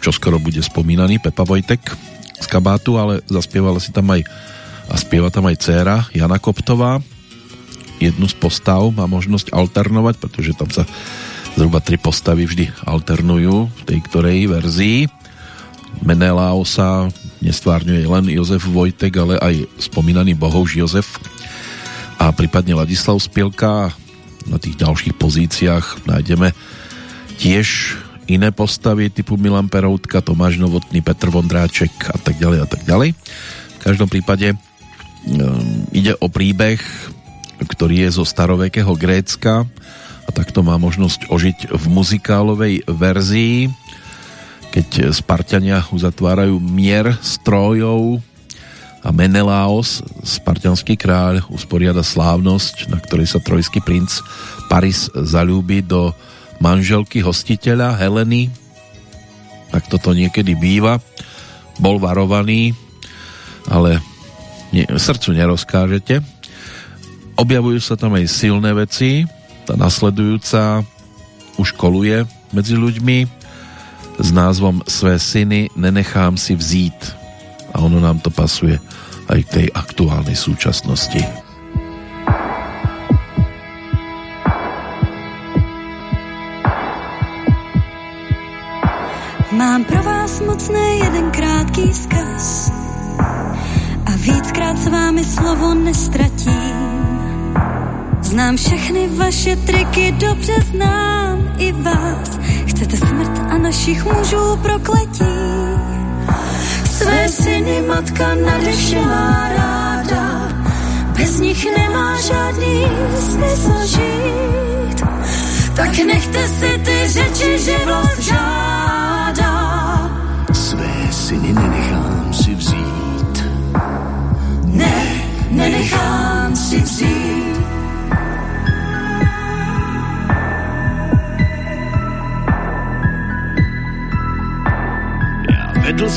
čo skoro bude spomínaný Pepa Vojtek z Kabátu, ale zaspievala si tam aj a spieva tam aj dcéra Jana Koptová. Jednu z postav má možnosť alternovať, pretože tam sa zhruba tri postavy vždy alternujú v tej ktorej verzii Menelao sa nestvárňuje len Jozef Vojtek, ale aj spomínaný Bohouž Jozef a prípadne Ladislav Spielka na tých ďalších pozíciách nájdeme tiež iné postavy typu Milan Peroutka, Tomáš Novotný, Petr Vondráček a tak ďalej a tak ďalej. V každom prípade um, ide o príbeh, ktorý je zo starovekého Grécka a takto má možnosť ožiť v muzikálovej verzii, keď Spartania uzatvárajú mier strojov a Menelaos, spartianský kráľ, usporiada slávnosť, na ktorej sa trojský princ Paris zalúbi do manželky hostiteľa Heleny. Tak toto niekedy býva. Bol varovaný, ale nie, srdcu nerozkážete. Objavujú sa tam aj silné veci. Tá nasledujúca už koluje medzi ľuďmi s názvom Své syny nenechám si vzít. A ono nám to pasuje aj k tej aktuálnej súčasnosti. Mám pro vás mocné jeden krátký vzkaz a víckrát s vámi slovo nestratím. Znám všechny vaše triky, dobře znám i vás. Chcete smrt a našich mužů prokletí své syny matka nadeše má ráda, bez nich nemá žádný smysl žít. Tak nechte si ty řeči, že vlast žádá. Své syny nenechám si vzít. Ne, nenechám si vzít.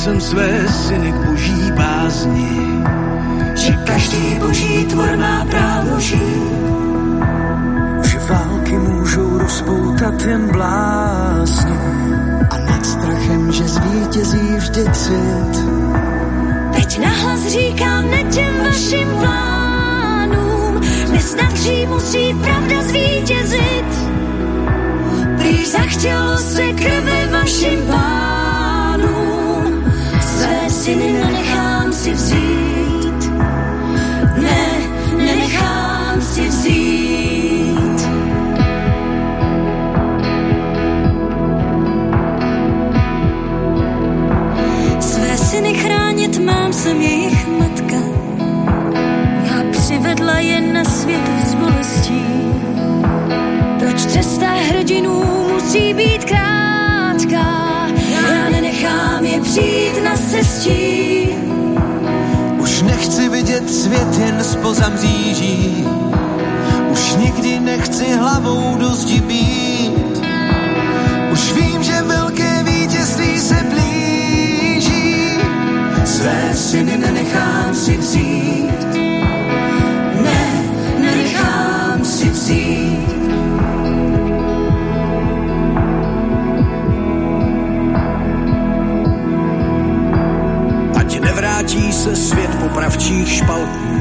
Jsem své syny k boží bázni, že každý boží tvor má právo žít. Že války můžou rozpoutat jen blázni a nad strachem, že zvítězí vždy cit. Teď nahlas říkám ne těm vašim plánům, dnes na kří musí pravda zvítězit. Prý zachtělo se krve vašim pánům, syny nenechám si vzít. Ne, nenechám si vzít. Své syny chránit mám, jsem jejich matka. Já přivedla je na svět s bolestí. Proč cesta hrdinů musí být krátká? Já nenechám je přijít na cestí. Už nechci vidět svět jen spoza mříží, už nikdy nechci hlavou do zdi být. Už vím, že velké vítězství se blíží, své syny nenechám si vzít. Ne, nenechám si vzít. Nevrátí se svět popravčích špalků,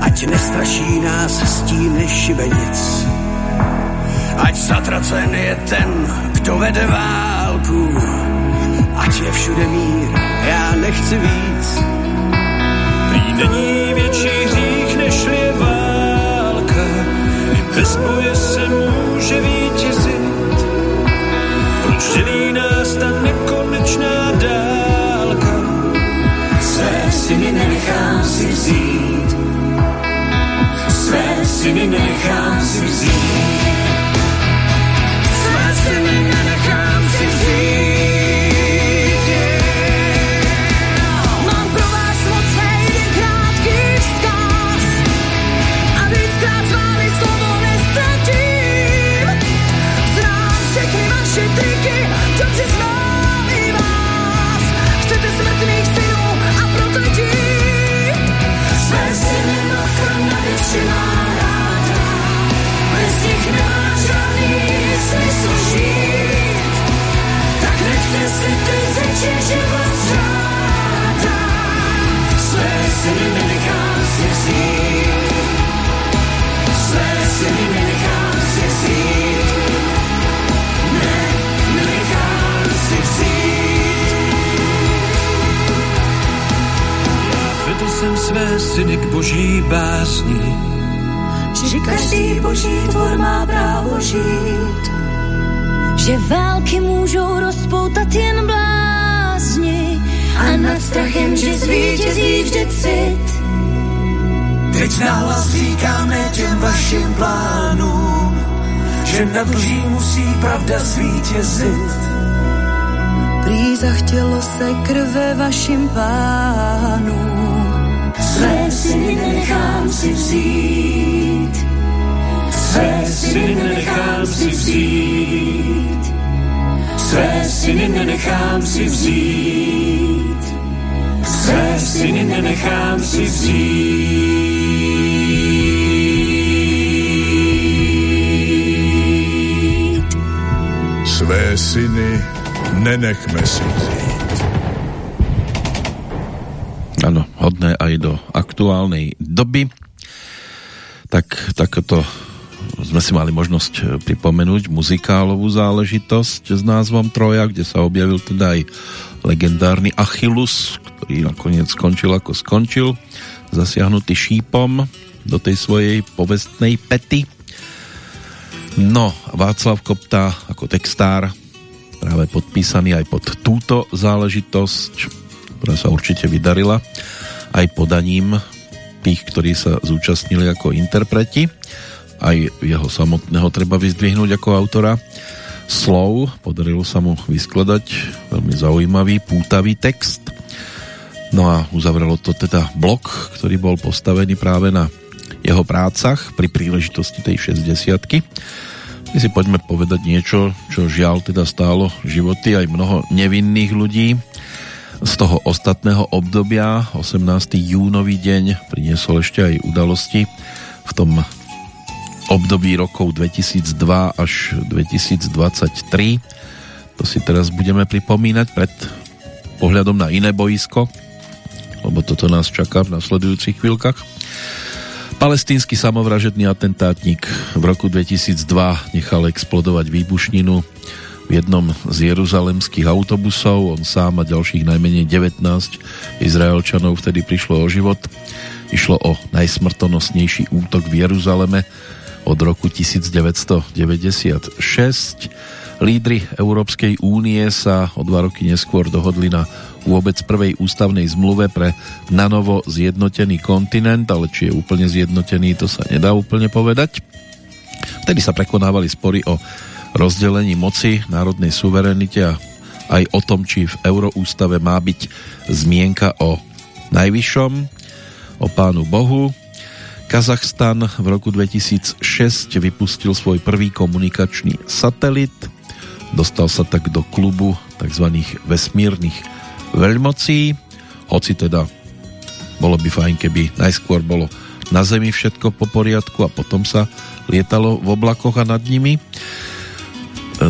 ať nestraší nás stíny šibenic. Ať zatracen je ten, kdo vede válku, ať je všude mír, já nechci víc. Prý není větší hřích, než je válka, bez boje se může vítězit. Proč dělí nás ta nekonečná dálka? Své syny nenechám si vzít, své syny nenechám si vzít. Své syny nenechám boží básni, že každý boží tvor má právo žít. Že války můžou rozpoutat jen blázni a nad strachem, že zvítězí vždy cit. Teď nahlas říkám ne těm vašim plánům, že nad lží musí pravda zvítězit. Prý zachtělo se krve vašim pánům. Své syny nenechám si vzít. Své syny nenechám si vzít. Své syny nenechám si vzít. Své syny nenechám si vzít. Své syny nenechme si vzít. Hodné aj do aktuálnej doby. Tak, takoto sme si mali možnosť pripomenúť muzikálovú záležitosť s názvom Troja, kde sa objavil teda aj legendárny Achillus, ktorý nakoniec skončil ako skončil, zasiahnutý šípom do tej svojej povestnej pety. No, Václav Kopta ako textár práve podpísaný aj pod túto záležitosť ktorá sa určite vydarila aj podaním tých, ktorí sa zúčastnili ako interpreti. Aj jeho samotného treba vyzdvihnúť ako autora slov. Podarilo sa mu vyskladať veľmi zaujímavý, pútavý text. No a uzavrelo to teda blok, ktorý bol postavený práve na jeho prácach pri príležitosti tej 60 My si poďme povedať niečo, čo žiaľ teda stálo životy aj mnoho nevinných ľudí z toho ostatného obdobia 18. júnový deň priniesol ešte aj udalosti v tom období rokov 2002 až 2023 to si teraz budeme pripomínať pred pohľadom na iné boisko lebo toto nás čaká v nasledujúcich chvíľkach Palestínsky samovražedný atentátnik v roku 2002 nechal explodovať výbušninu v jednom z jeruzalemských autobusov. On sám a ďalších najmenej 19 Izraelčanov vtedy prišlo o život. Išlo o najsmrtonosnejší útok v Jeruzaleme od roku 1996. Lídry Európskej únie sa o dva roky neskôr dohodli na vôbec prvej ústavnej zmluve pre nanovo zjednotený kontinent, ale či je úplne zjednotený, to sa nedá úplne povedať. Vtedy sa prekonávali spory o rozdelení moci, národnej suverenite a aj o tom, či v Euroústave má byť zmienka o najvyššom, o pánu Bohu. Kazachstan v roku 2006 vypustil svoj prvý komunikačný satelit, dostal sa tak do klubu tzv. vesmírnych veľmocí, hoci teda bolo by fajn, keby najskôr bolo na Zemi všetko po poriadku a potom sa lietalo v oblakoch a nad nimi.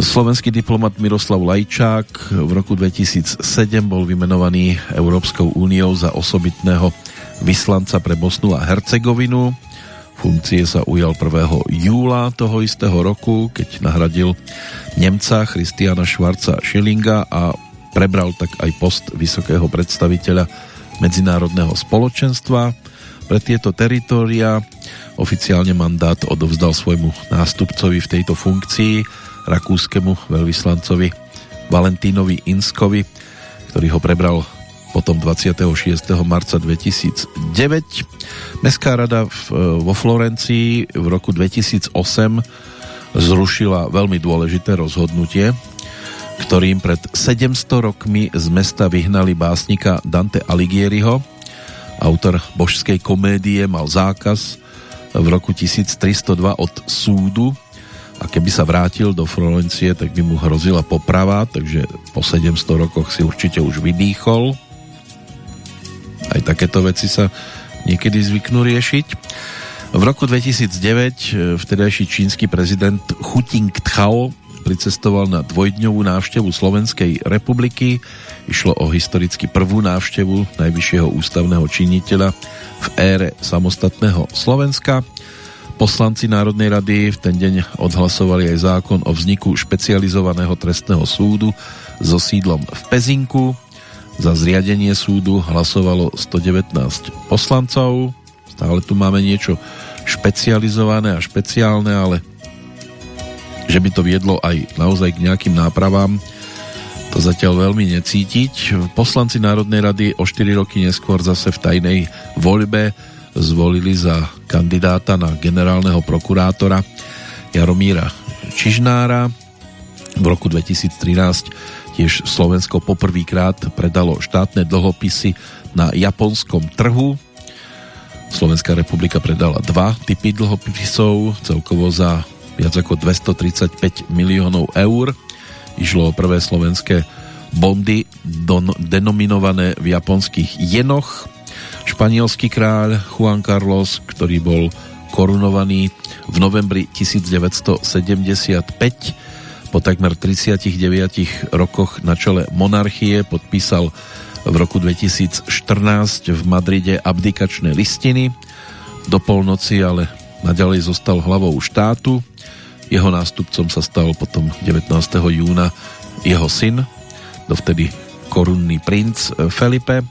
Slovenský diplomat Miroslav Lajčák v roku 2007 bol vymenovaný Európskou úniou za osobitného vyslanca pre Bosnu a Hercegovinu. Funkcie sa ujal 1. júla toho istého roku, keď nahradil Nemca Christiana Švarca Schillinga a Prebral tak aj post vysokého predstaviteľa medzinárodného spoločenstva pre tieto teritória. Oficiálne mandát odovzdal svojmu nástupcovi v tejto funkcii, rakúskemu veľvyslancovi Valentínovi Inskovi, ktorý ho prebral potom 26. marca 2009. Mestská rada v, vo Florencii v roku 2008 zrušila veľmi dôležité rozhodnutie, ktorým pred 700 rokmi z mesta vyhnali básnika Dante Alighieriho. Autor božskej komédie mal zákaz v roku 1302 od súdu a keby sa vrátil do Florencie, tak by mu hrozila poprava, takže po 700 rokoch si určite už vydýchol. Aj takéto veci sa niekedy zvyknú riešiť. V roku 2009 vtedajší čínsky prezident Hu Jintao pricestoval na dvojdňovú návštevu Slovenskej republiky. Išlo o historicky prvú návštevu najvyššieho ústavného činiteľa v ére samostatného Slovenska. Poslanci Národnej rady v ten deň odhlasovali aj zákon o vzniku špecializovaného trestného súdu so sídlom v Pezinku. Za zriadenie súdu hlasovalo 119 poslancov. Stále tu máme niečo špecializované a špeciálne, ale že by to viedlo aj naozaj k nejakým nápravám, to zatiaľ veľmi necítiť. Poslanci Národnej rady o 4 roky neskôr zase v tajnej voľbe zvolili za kandidáta na generálneho prokurátora Jaromíra Čižnára. V roku 2013 tiež Slovensko poprvýkrát predalo štátne dlhopisy na japonskom trhu. Slovenská republika predala dva typy dlhopisov, celkovo za viac ako 235 miliónov eur. Išlo o prvé slovenské bondy don, denominované v japonských jenoch. Španielský kráľ Juan Carlos, ktorý bol korunovaný v novembri 1975 po takmer 39 rokoch na čele monarchie podpísal v roku 2014 v Madride abdikačné listiny. Do polnoci ale naďalej zostal hlavou štátu jeho nástupcom sa stal potom 19. júna jeho syn, dovtedy korunný princ Felipe,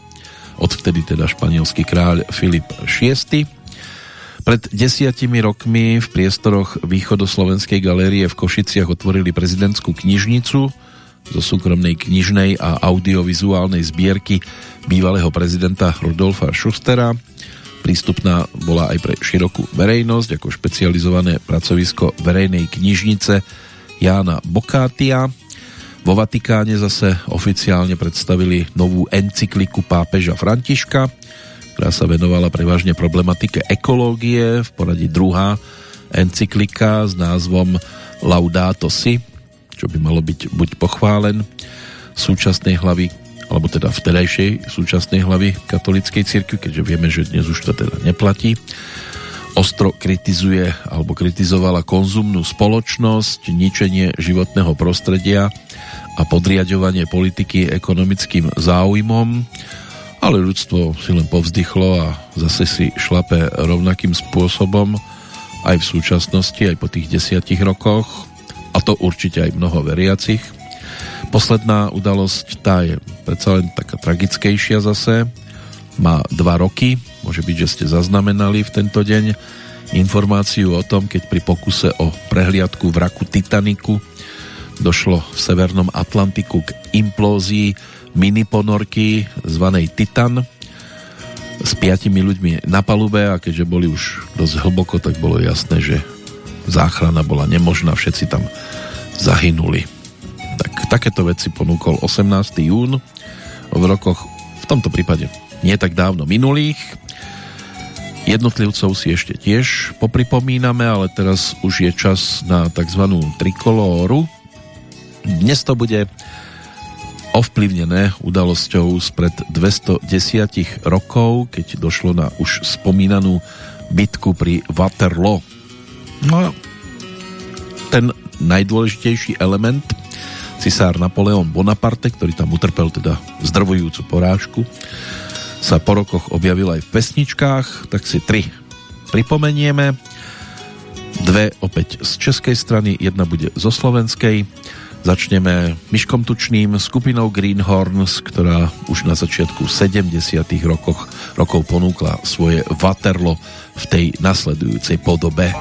odvtedy teda španielský kráľ Filip VI. Pred desiatimi rokmi v priestoroch východoslovenskej galérie v Košiciach otvorili prezidentskú knižnicu zo súkromnej knižnej a audiovizuálnej zbierky bývalého prezidenta Rudolfa Schustera prístupná bola aj pre širokú verejnosť ako špecializované pracovisko verejnej knižnice Jána Bokátia. Vo Vatikáne zase oficiálne predstavili novú encykliku pápeža Františka, ktorá sa venovala prevažne problematike ekológie, v poradí druhá encyklika s názvom Laudato Si, čo by malo byť buď pochválen súčasnej hlavy alebo teda vtedajšej súčasnej hlavy katolíckej cirkvi, keďže vieme, že dnes už to teda neplatí. Ostro kritizuje alebo kritizovala konzumnú spoločnosť, ničenie životného prostredia a podriadovanie politiky ekonomickým záujmom, ale ľudstvo si len povzdychlo a zase si šlape rovnakým spôsobom aj v súčasnosti, aj po tých desiatich rokoch a to určite aj mnoho veriacich Posledná udalosť, tá je predsa len taká tragickejšia zase. Má dva roky, môže byť, že ste zaznamenali v tento deň informáciu o tom, keď pri pokuse o prehliadku vraku Titaniku došlo v Severnom Atlantiku k implózii miniponorky zvanej Titan s piatimi ľuďmi na palube a keďže boli už dosť hlboko, tak bolo jasné, že záchrana bola nemožná, všetci tam zahynuli. Tak takéto veci ponúkol 18. jún v rokoch, v tomto prípade nie tak dávno minulých. Jednotlivcov si ešte tiež popripomíname, ale teraz už je čas na tzv. trikolóru. Dnes to bude ovplyvnené udalosťou spred 210 rokov, keď došlo na už spomínanú bitku pri Waterloo. No ten najdôležitejší element cisár Napoleon Bonaparte, ktorý tam utrpel teda zdrvujúcu porážku, sa po rokoch objavil aj v pesničkách, tak si tri pripomenieme. Dve opäť z českej strany, jedna bude zo slovenskej. Začneme Myškom Tučným skupinou Greenhorns, ktorá už na začiatku 70 rokoch, rokov ponúkla svoje Waterlo v tej nasledujúcej podobe.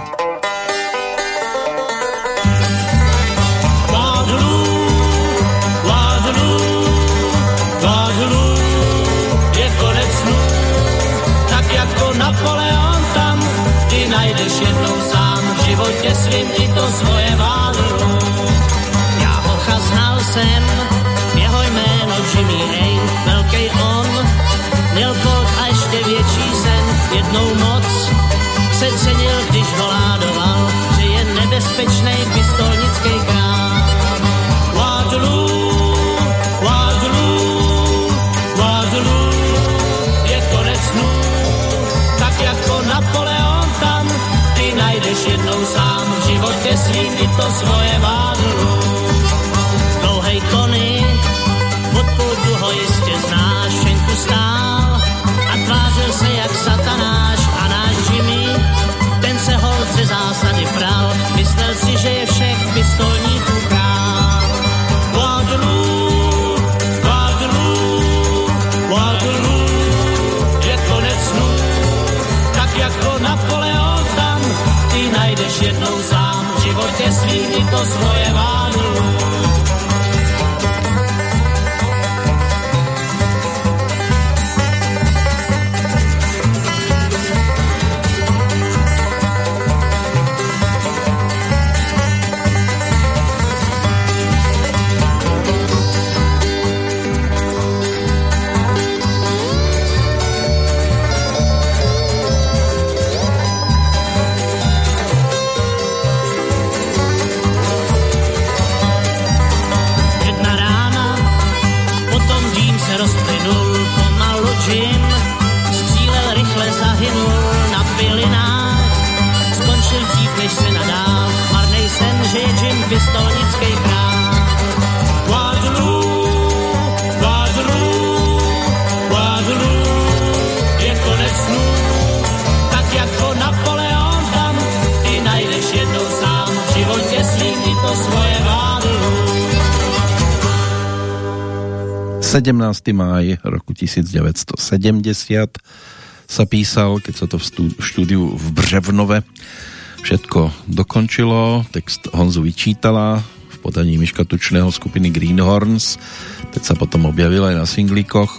Svým i to svoje válu. Já hocha znal jsem, svým to svoje vánu. 17. máj roku 1970 sa písal, keď sa to v štúdiu v Břevnove všetko dokončilo. Text Honzu vyčítala v podaní Miška Tučného skupiny Greenhorns. Teď sa potom objavil aj na singlíkoch.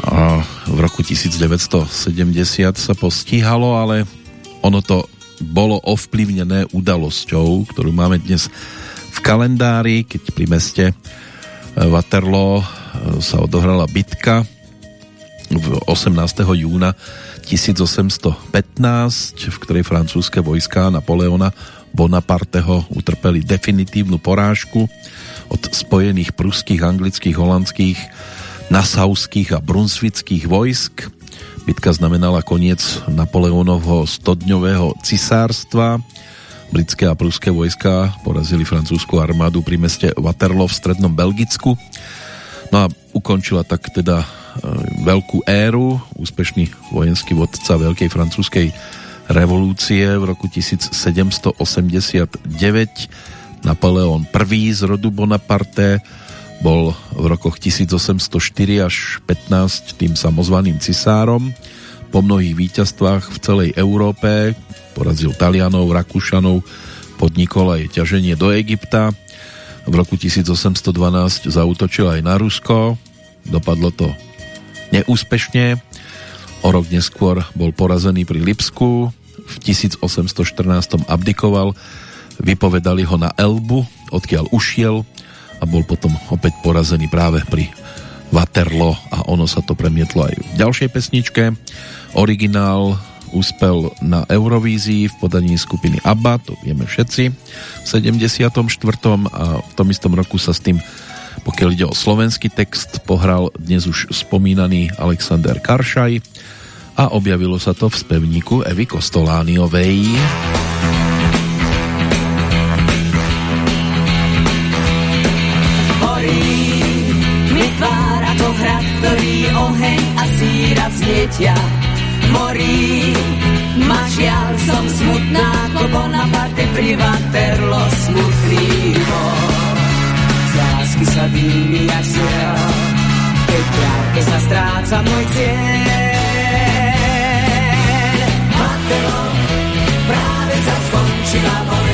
A v roku 1970 sa postíhalo, ale ono to bolo ovplyvnené udalosťou, ktorú máme dnes v kalendári, keď pri meste Waterloo e, sa odohrala bitka v 18. júna 1815, v ktorej francúzske vojská Napoleona Bonaparteho utrpeli definitívnu porážku. od spojených pruských, anglických, holandských, nasauských a brunsvických vojsk. Bitka znamenala koniec Napoleónovho stodňového cisárstva. Britské a pruské vojska porazili francúzsku armádu pri meste Waterloo v strednom Belgicku. No a ukončila tak teda e, veľkú éru, úspešný vojenský vodca Veľkej francúzskej revolúcie v roku 1789 Napoleon I z rodu Bonaparte bol v rokoch 1804 až 15 tým samozvaným cisárom. Po mnohých víťazstvách v celej Európe porazil Talianov, Rakúšanov, podnikol aj ťaženie do Egypta. V roku 1812 zautočil aj na Rusko. Dopadlo to neúspešne. O rok neskôr bol porazený pri Lipsku. V 1814 abdikoval vypovedali ho na Elbu, odkiaľ ušiel a bol potom opäť porazený práve pri Waterloo a ono sa to premietlo aj v ďalšej pesničke. Originál úspel na Eurovízii v podaní skupiny ABBA, to vieme všetci, v 74. a v tom istom roku sa s tým pokiaľ ide o slovenský text, pohral dnes už spomínaný Alexander Karšaj a objavilo sa to v spevníku Evy Kostolániovej. vznietia morí. Ma žiaľ som smutná, ako Bonaparte pri Waterlo smutný bol. Z lásky sa dými jak siel, keď v sa stráca môj cieľ. Waterlo, práve sa skončila vojna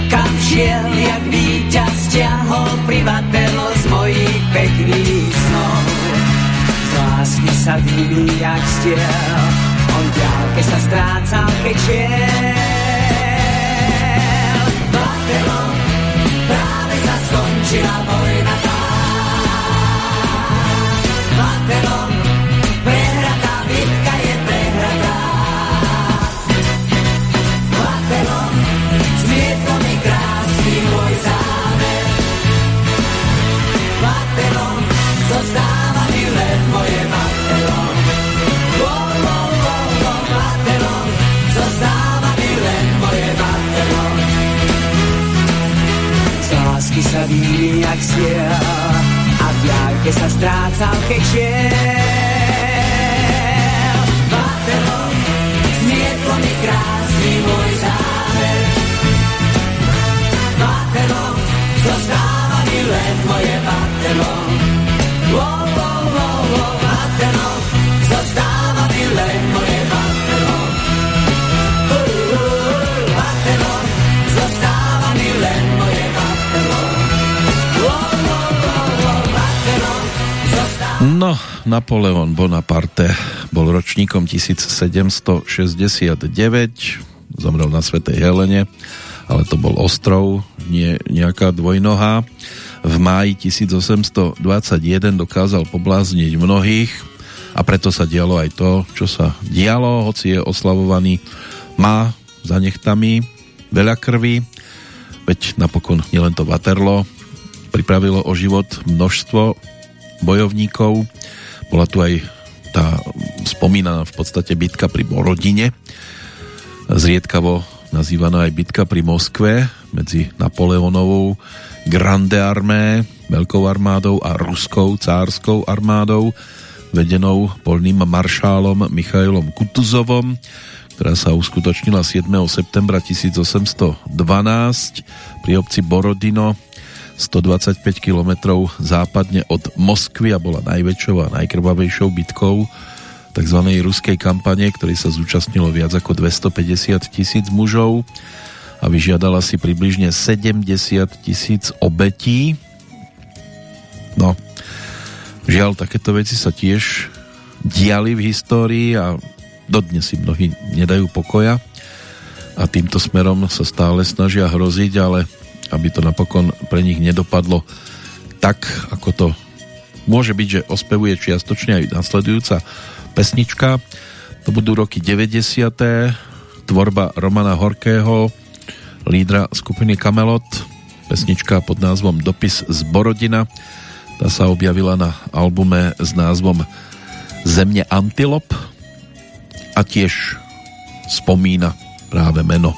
kam šiel, jak víťaz ťahol privatelo z mojich pekných snov. Z lásky sa dýmí jak stiel, on ďalke sa strácal, keď šiel. Batelo, práve sa skončila vojna tá. Batelo, sa víri jak siel a v diaľke sa strácal, keď šiel. Batelo, zmietlo mi krásny môj záver. Batelo, zostáva mi len moje batelo. Napoleon Bonaparte bol ročníkom 1769, zomrel na Svetej Helene, ale to bol ostrov, nie nejaká dvojnoha. V máji 1821 dokázal poblázniť mnohých a preto sa dialo aj to, čo sa dialo, hoci je oslavovaný, má za nechtami veľa krvi, veď napokon nielen to Waterloo pripravilo o život množstvo bojovníkov. Bola tu aj tá spomínaná v podstate bitka pri Borodine, zriedkavo nazývaná aj bitka pri Moskve medzi Napoleonovou Grande Armé, veľkou armádou a ruskou cárskou armádou vedenou polným maršálom Michailom Kutuzovom, ktorá sa uskutočnila 7. septembra 1812 pri obci Borodino 125 km západne od Moskvy a bola najväčšou a najkrvavejšou bitkou tzv. ruskej kampane, ktorej sa zúčastnilo viac ako 250 tisíc mužov a vyžiadala si približne 70 tisíc obetí. No, žiaľ, takéto veci sa tiež diali v histórii a dodnes si mnohí nedajú pokoja a týmto smerom sa stále snažia hroziť, ale aby to napokon pre nich nedopadlo tak, ako to môže byť, že ospevuje čiastočne aj nasledujúca pesnička. To budú roky 90. Tvorba Romana Horkého, lídra skupiny Kamelot, pesnička pod názvom Dopis z Borodina. Tá sa objavila na albume s názvom Země Antilop a tiež spomína práve meno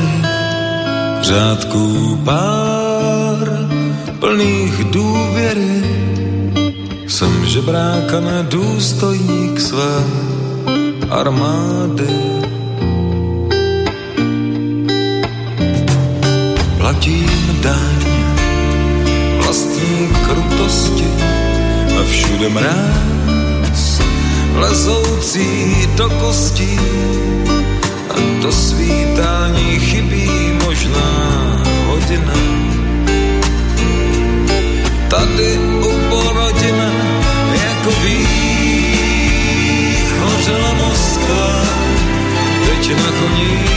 řádků pár plných důvěry. Jsem žebráka na důstojník své armády. Platím daň vlastní krutosti a všude mráz lezoucí do kostí a do svítání chybí možná hodina. Tady u Borodina jako ví, hořela Moskva, teď na koních,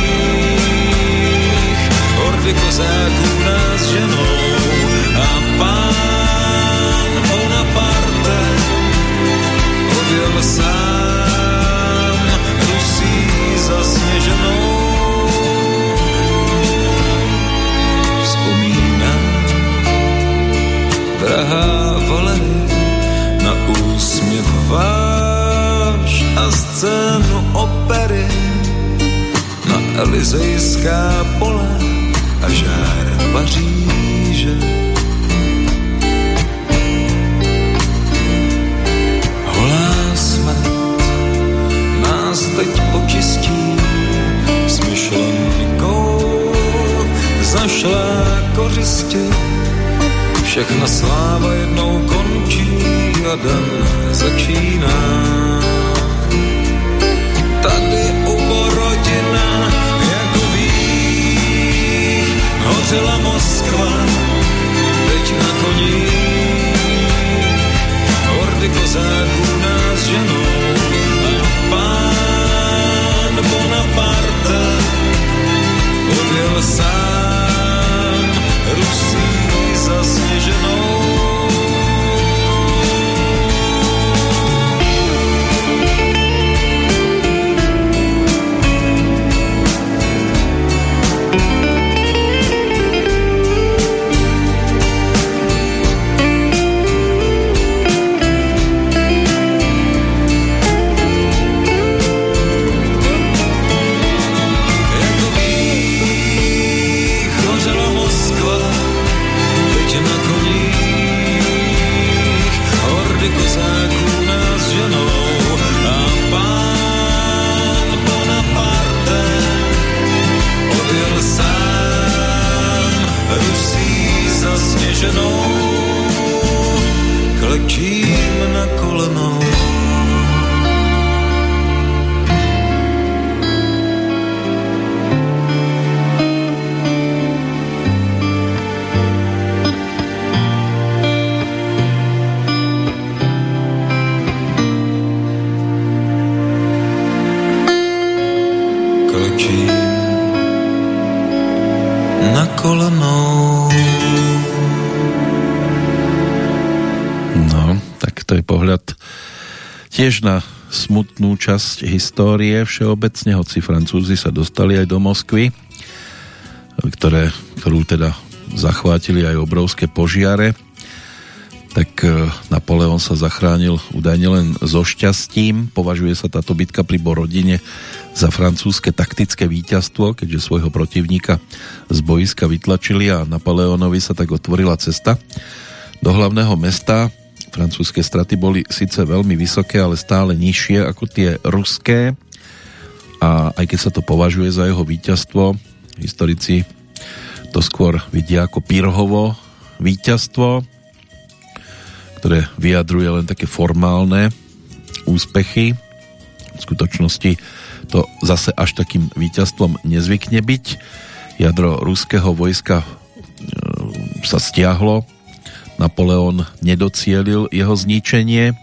hordy kozáků nás ženou a pán Bonaparte odjel sám drahá Valery, na úsměv váš a scénu opery, na Elizejská pole a žár Paříže. Tiež na smutnú časť histórie všeobecne, hoci Francúzi sa dostali aj do Moskvy, ktoré, ktorú teda zachvátili aj obrovské požiare. tak e, Napoleon sa zachránil údajne len so šťastím. Považuje sa táto bitka pri Borodine za francúzske taktické víťazstvo, keďže svojho protivníka z boiska vytlačili a Napoleonovi sa tak otvorila cesta do hlavného mesta. Francúzske straty boli síce veľmi vysoké, ale stále nižšie ako tie ruské. A aj keď sa to považuje za jeho víťazstvo, historici to skôr vidia ako Pirhovo víťazstvo, ktoré vyjadruje len také formálne úspechy. V skutočnosti to zase až takým víťazstvom nezvykne byť. Jadro ruského vojska e, sa stiahlo, Napoleon nedocielil jeho zničenie,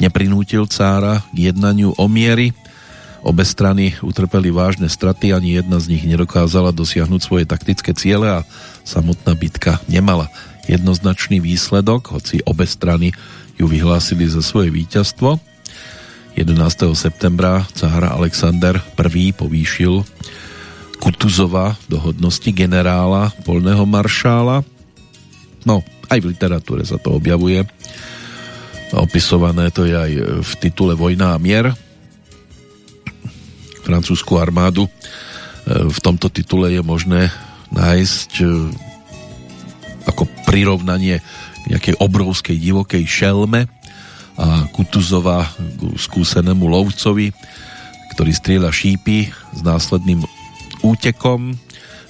neprinútil cára k jednaniu o miery, obe strany utrpeli vážne straty, ani jedna z nich nedokázala dosiahnuť svoje taktické ciele a samotná bitka nemala jednoznačný výsledok, hoci obe strany ju vyhlásili za svoje víťazstvo. 11. septembra cára Alexander I povýšil Kutuzova do hodnosti generála polného maršála. No, aj v literatúre sa to objavuje. Opisované to je aj v titule Vojna a mier. Francúzsku armádu v tomto titule je možné nájsť e, ako prirovnanie nejakej obrovskej divokej šelme a Kutuzova skúsenému lovcovi, ktorý strieľa šípy s následným útekom.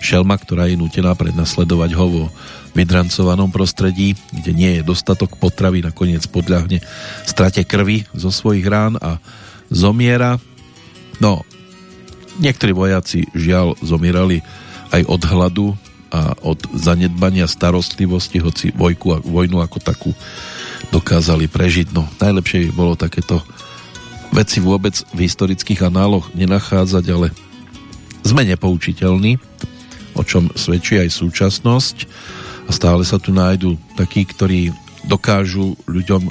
Šelma, ktorá je nutená prednasledovať ho vo vydrancovanom prostredí, kde nie je dostatok potravy, nakoniec podľahne strate krvi zo svojich rán a zomiera. No, niektorí vojaci žiaľ zomierali aj od hladu a od zanedbania starostlivosti, hoci vojku vojnu ako takú dokázali prežiť. No, najlepšie by bolo takéto veci vôbec v historických análoch nenachádzať, ale sme nepoučiteľní, o čom svedčí aj súčasnosť a stále sa tu nájdu takí, ktorí dokážu ľuďom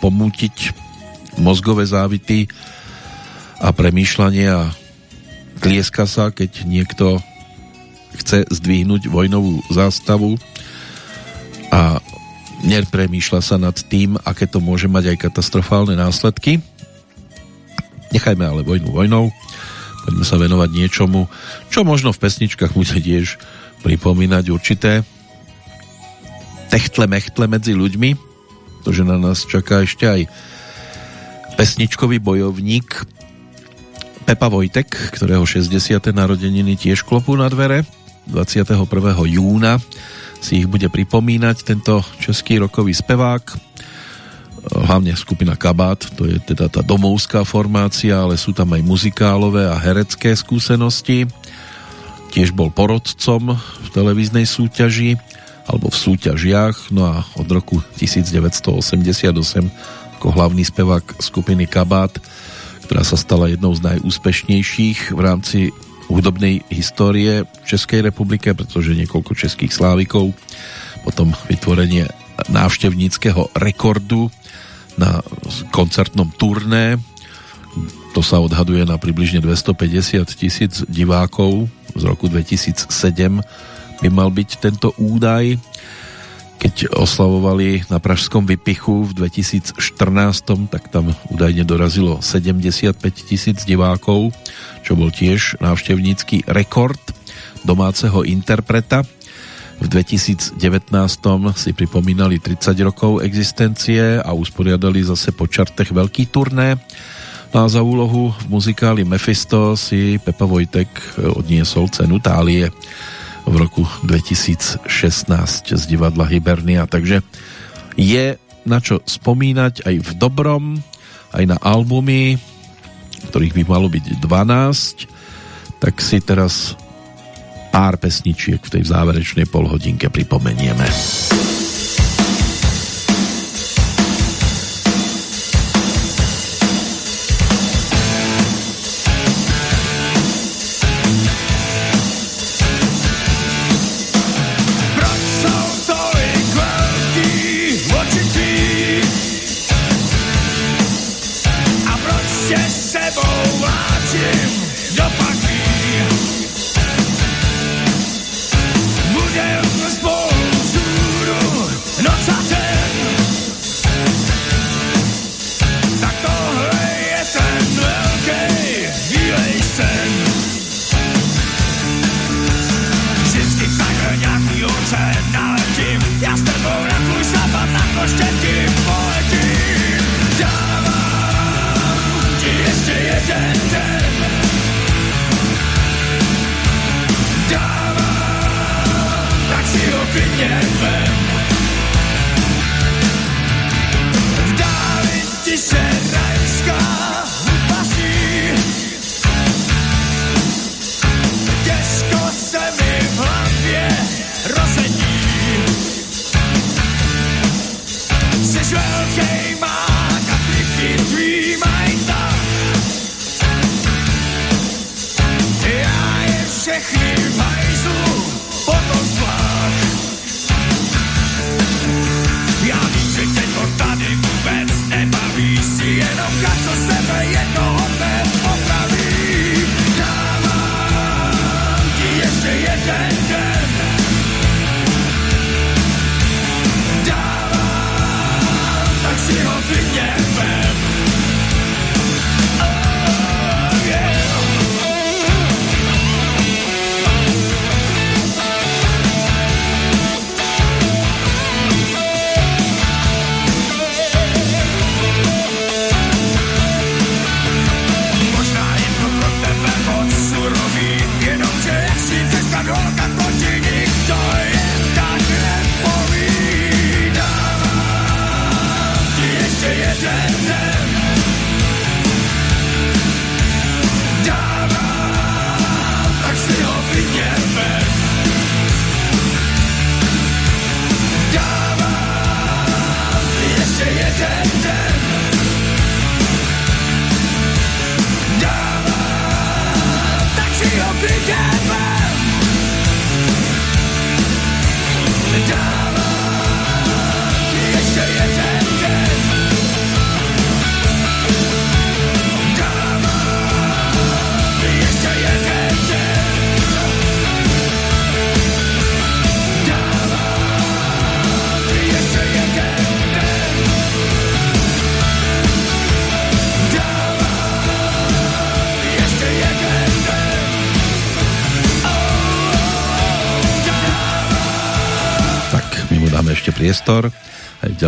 pomútiť mozgové závity a premýšľanie a tlieska sa, keď niekto chce zdvihnúť vojnovú zástavu a nepremýšľa sa nad tým, aké to môže mať aj katastrofálne následky. Nechajme ale vojnu vojnou, poďme sa venovať niečomu, čo možno v pesničkách bude tiež pripomínať určité techtle mechtle medzi ľuďmi, to, že na nás čaká ešte aj pesničkový bojovník Pepa Vojtek, ktorého 60. narodeniny tiež klopú na dvere. 21. júna si ich bude pripomínať tento český rokový spevák hlavne skupina Kabát, to je teda tá domovská formácia, ale sú tam aj muzikálové a herecké skúsenosti. Tiež bol porodcom v televíznej súťaži alebo v súťažiach, no a od roku 1988 ako hlavný spevák skupiny Kabát, ktorá sa stala jednou z najúspešnejších v rámci hudobnej histórie Českej republike, pretože niekoľko českých slávikov, potom vytvorenie návštevníckého rekordu na koncertnom turné. To sa odhaduje na približne 250 tisíc divákov. Z roku 2007 by mal byť tento údaj. Keď oslavovali na Pražskom vypichu v 2014, tak tam údajne dorazilo 75 tisíc divákov čo bol tiež návštevnícky rekord domáceho interpreta. V 2019 si pripomínali 30 rokov existencie a usporiadali zase po čartech veľký turné. No a za úlohu v muzikáli Mephisto si Pepa Vojtek odniesol cenu Tálie v roku 2016 z divadla Hibernia. Takže je na čo spomínať aj v dobrom, aj na albumy, ktorých by malo byť 12, tak si teraz pár pesničiek v tej záverečnej polhodinke pripomenieme.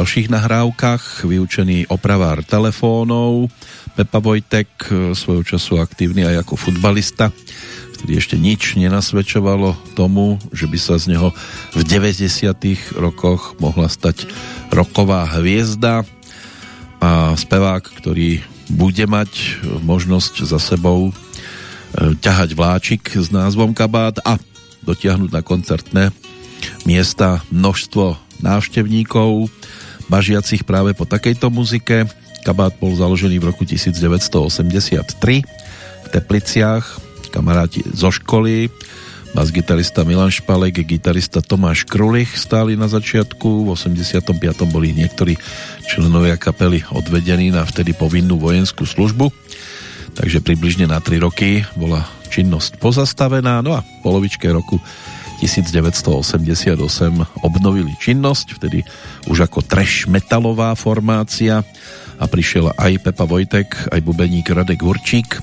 Ďalších nahrávkach. Vyučený opravár telefónov, Pepa Vojtek, e, svojho času aktívny aj ako futbalista, vtedy ešte nič nenasvedčovalo tomu, že by sa z neho v 90. rokoch mohla stať roková hviezda a spevák, ktorý bude mať možnosť za sebou e, ťahať vláčik s názvom Kabát a dotiahnuť na koncertné miesta množstvo návštevníkov, bažiacich práve po takejto muzike. Kabát bol založený v roku 1983 v Tepliciach, kamaráti zo školy, bas-gitarista Milan Špalek, gitarista Tomáš Krulich stáli na začiatku, v 85. boli niektorí členovia kapely odvedení na vtedy povinnú vojenskú službu, takže približne na 3 roky bola činnosť pozastavená, no a v polovičke roku 1988 obnovili činnosť, vtedy už ako trash metalová formácia a prišiel aj Pepa Vojtek, aj bubeník Radek Hurčík.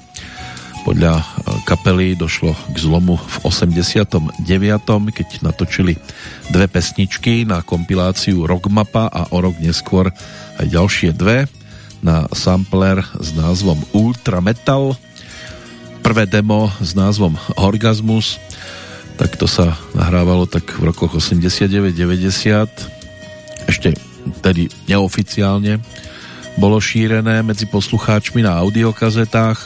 Podľa e, kapely došlo k zlomu v 89. keď natočili dve pesničky na kompiláciu Rockmapa a o rok neskôr aj ďalšie dve na sampler s názvom Ultra Metal. Prvé demo s názvom Orgasmus tak to sa nahrávalo tak v rokoch 89-90 ešte tedy neoficiálne bolo šírené medzi poslucháčmi na audiokazetách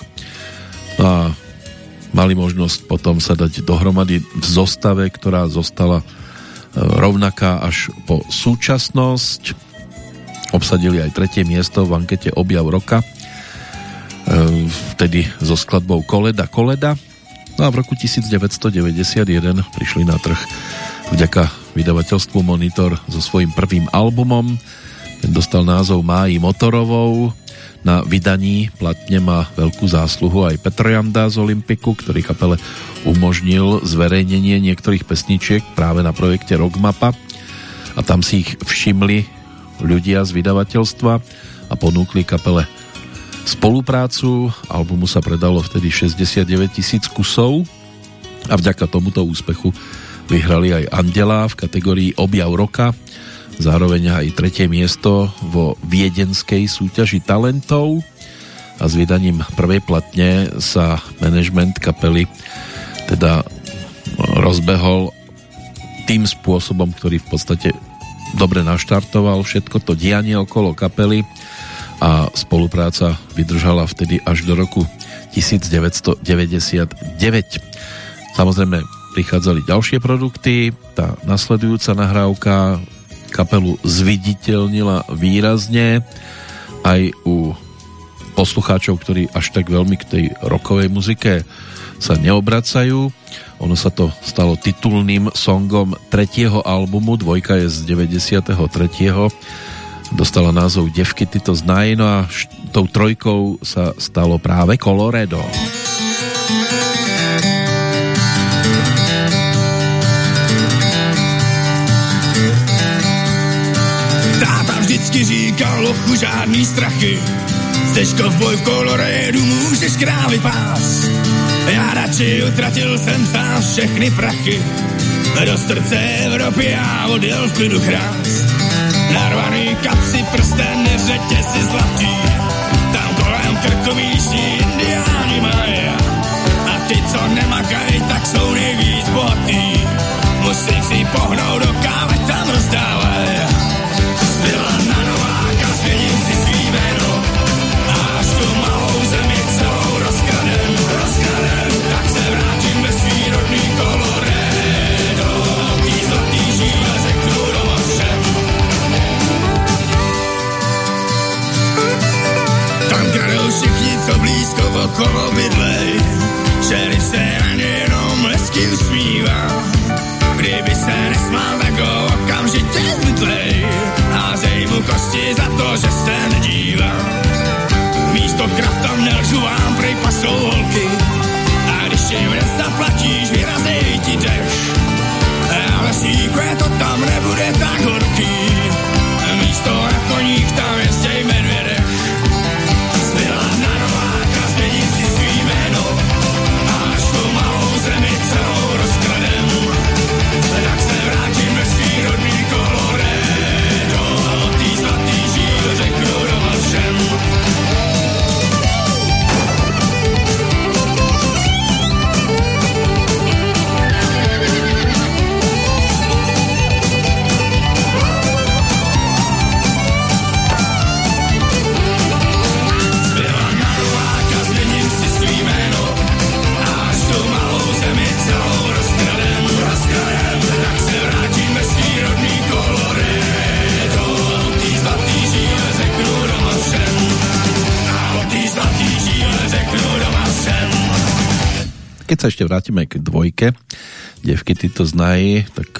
a mali možnosť potom sa dať dohromady v zostave, ktorá zostala e, rovnaká až po súčasnosť. Obsadili aj tretie miesto v ankete Objav roka e, vtedy so skladbou Koleda Koleda No a v roku 1991 prišli na trh vďaka vydavateľstvu Monitor so svojím prvým albumom. Ten dostal názov Máji Motorovou. Na vydaní platne má veľkú zásluhu aj Petr Janda z Olympiku, ktorý kapele umožnil zverejnenie niektorých pesničiek práve na projekte Rockmapa a tam si ich všimli ľudia z vydavateľstva a ponúkli kapele spoluprácu. Albumu sa predalo vtedy 69 tisíc kusov a vďaka tomuto úspechu vyhrali aj Andela v kategórii Objav roka zároveň aj tretie miesto vo viedenskej súťaži talentov a s vydaním prvej platne sa management kapely teda rozbehol tým spôsobom, ktorý v podstate dobre naštartoval všetko to dianie okolo kapely a spolupráca vydržala vtedy až do roku 1999. Samozrejme prichádzali ďalšie produkty, tá nasledujúca nahrávka kapelu zviditeľnila výrazne aj u poslucháčov, ktorí až tak veľmi k tej rokovej muzike sa neobracajú. Ono sa to stalo titulným songom tretieho albumu, dvojka je z 93. Dostala názov Devky, ty to znají, no a tou trojkou sa stalo práve Coloredo. Táta vždycky říkal, lochu žádný strachy, Chceš kovboj v kolorédu, můžeš krávy pás. Já radši utratil jsem sám všechny prachy. Do srdce Evropy já odjel v klidu krást. Narvaný kapsy, prsten, řetězy zlatý. Tam kolem krku místní indiáni mají. A ty, co nemakají, tak jsou nejvíc bohatý. Musím si pohnout do kávy, okolo bydlej. Šerif se na ně jenom hezky usmívá. Kdyby se nesmál, tak ho okamžitě zbytlej. Házej mu kosti za to, že se nedívá. Místo krav tam nelžu vám, prej pasou holky. A když jim nezaplatíš, vyrazej ti deš. Ale síkve to tam nebude tak horký. Místo na koních tam jezdej medvědech. Keď sa ešte vrátime k dvojke, devky to znají, tak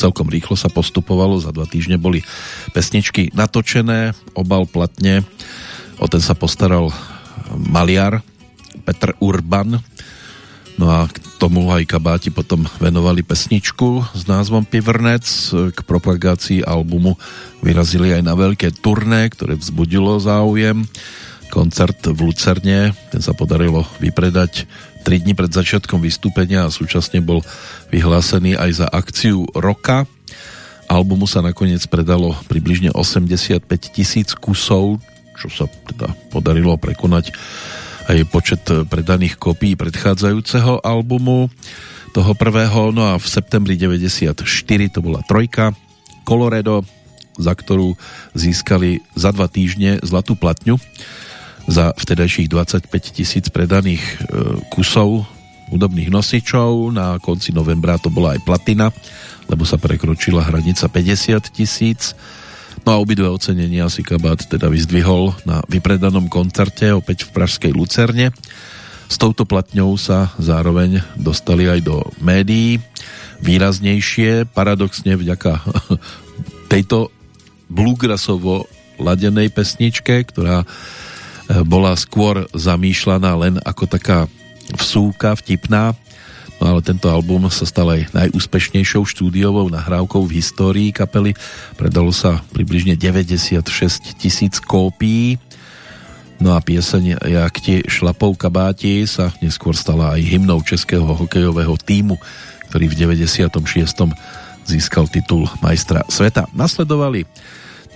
celkom rýchlo sa postupovalo, za dva týždne boli pesničky natočené, obal platne, o ten sa postaral maliar Petr Urban, no a k tomu aj kabáti potom venovali pesničku s názvom Pivrnec, k propagácii albumu vyrazili aj na veľké turné, ktoré vzbudilo záujem, koncert v Lucerne, ten sa podarilo vypredať 3 dní pred začiatkom vystúpenia a súčasne bol vyhlásený aj za akciu roka. Albumu sa nakoniec predalo približne 85 tisíc kusov, čo sa teda podarilo prekonať aj počet predaných kopí predchádzajúceho albumu toho prvého, no a v septembri 94 to bola trojka. Colorado, za ktorú získali za dva týždne zlatú platňu za vtedajších 25 tisíc predaných e, kusov hudobných nosičov. Na konci novembra to bola aj platina, lebo sa prekročila hranica 50 tisíc. No a obidve ocenenia si kabát teda vyzdvihol na vypredanom koncerte opäť v Pražskej Lucerne. S touto platňou sa zároveň dostali aj do médií výraznejšie, paradoxne vďaka tejto bluegrassovo ladenej pesničke, ktorá bola skôr zamýšľaná len ako taká vsúka, vtipná, no ale tento album sa stal aj najúspešnejšou štúdiovou nahrávkou v histórii kapely. Predalo sa približne 96 tisíc kópií. No a pieseň Jak ti šlapou kabáti sa neskôr stala aj hymnou českého hokejového týmu, ktorý v 96. získal titul majstra sveta. Nasledovali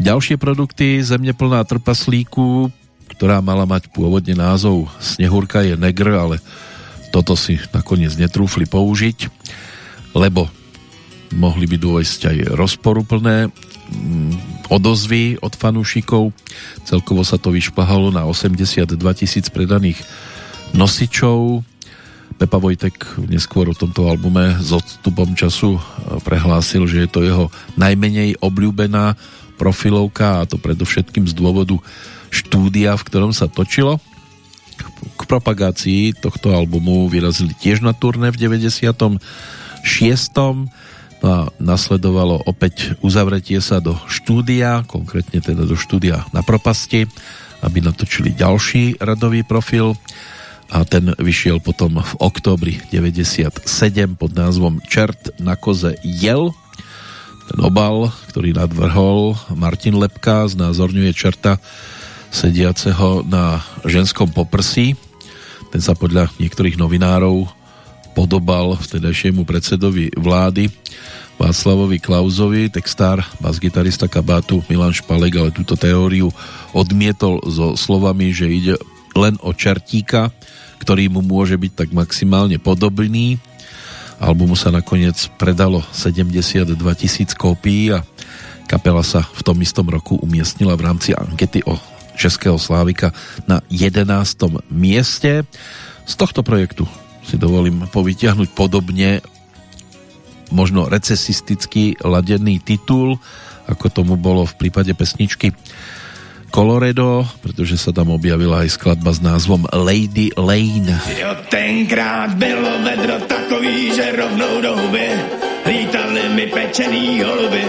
ďalšie produkty Země plná trpaslíku, ktorá mala mať pôvodne názov Snehurka je negr, ale toto si nakoniec netrúfli použiť, lebo mohli by dôjsť aj rozporuplné mm, odozvy od fanúšikov. Celkovo sa to vyšpahalo na 82 tisíc predaných nosičov. Pepa Vojtek neskôr o tomto albume s odstupom času e, prehlásil, že je to jeho najmenej obľúbená profilovka a to predovšetkým z dôvodu štúdia, v ktorom sa točilo. K propagácii tohto albumu vyrazili tiež na turné v 96. No a nasledovalo opäť uzavretie sa do štúdia, konkrétne teda do štúdia na propasti, aby natočili ďalší radový profil a ten vyšiel potom v októbri 97 pod názvom Čert na koze jel. Ten obal, ktorý nadvrhol Martin Lepka, znázorňuje čerta sediaceho na ženskom poprsí. Ten sa podľa niektorých novinárov podobal vtedajšiemu predsedovi vlády Václavovi Klauzovi, textár, basgitarista kabátu Milan Špalek, ale túto teóriu odmietol so slovami, že ide len o čertíka, ktorý mu môže byť tak maximálne podobný. Albumu sa nakoniec predalo 72 tisíc kópií a kapela sa v tom istom roku umiestnila v rámci ankety o Českého Slávika na 11. mieste. Z tohto projektu si dovolím povytiahnuť podobne možno recesisticky ladený titul, ako tomu bolo v prípade pesničky Coloredo, pretože sa tam objavila aj skladba s názvom Lady Lane. Jo, tenkrát bylo vedro takový, že rovnou do huby lítali mi pečený holuby.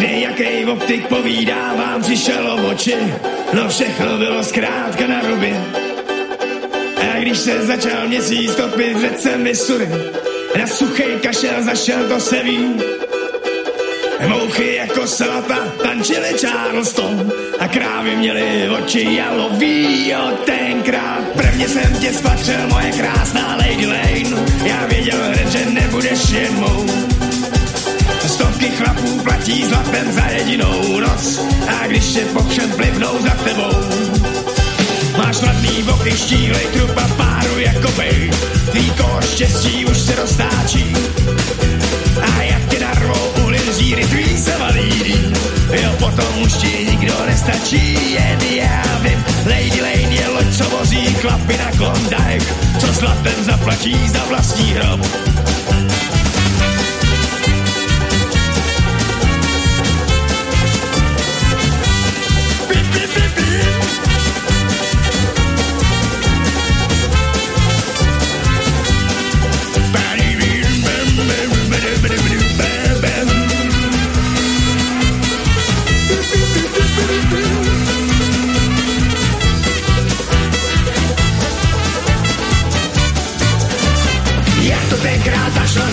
Nejakej optik povídá, vám přišel o oči, no všechno bylo zkrátka na ruby. A když se začal měsíc topit v řece Missouri, na suchej kašel zašel, to se ví, Mouchy jako salata tančili Charleston a krávy měly oči jalový. Jo, tenkrát prvně jsem tě spatřil, moje krásná Lady Lane. Já věděl hned, že nebudeš jen mou. Stovky chlapů platí zlatem za jedinou noc a když je po všem plivnou za tebou. Máš sladný boky, štílej trupa páru jako bej. Tvý koho štěstí už se roztáčí. A jak tě narvou uhlin zíry, tvý se valí. Jo, potom už ti nikdo nestačí, jen já vím. Lady Lane je loď, co vozí klapy na Klondike, co zlatem zaplatí za vlastní hrob.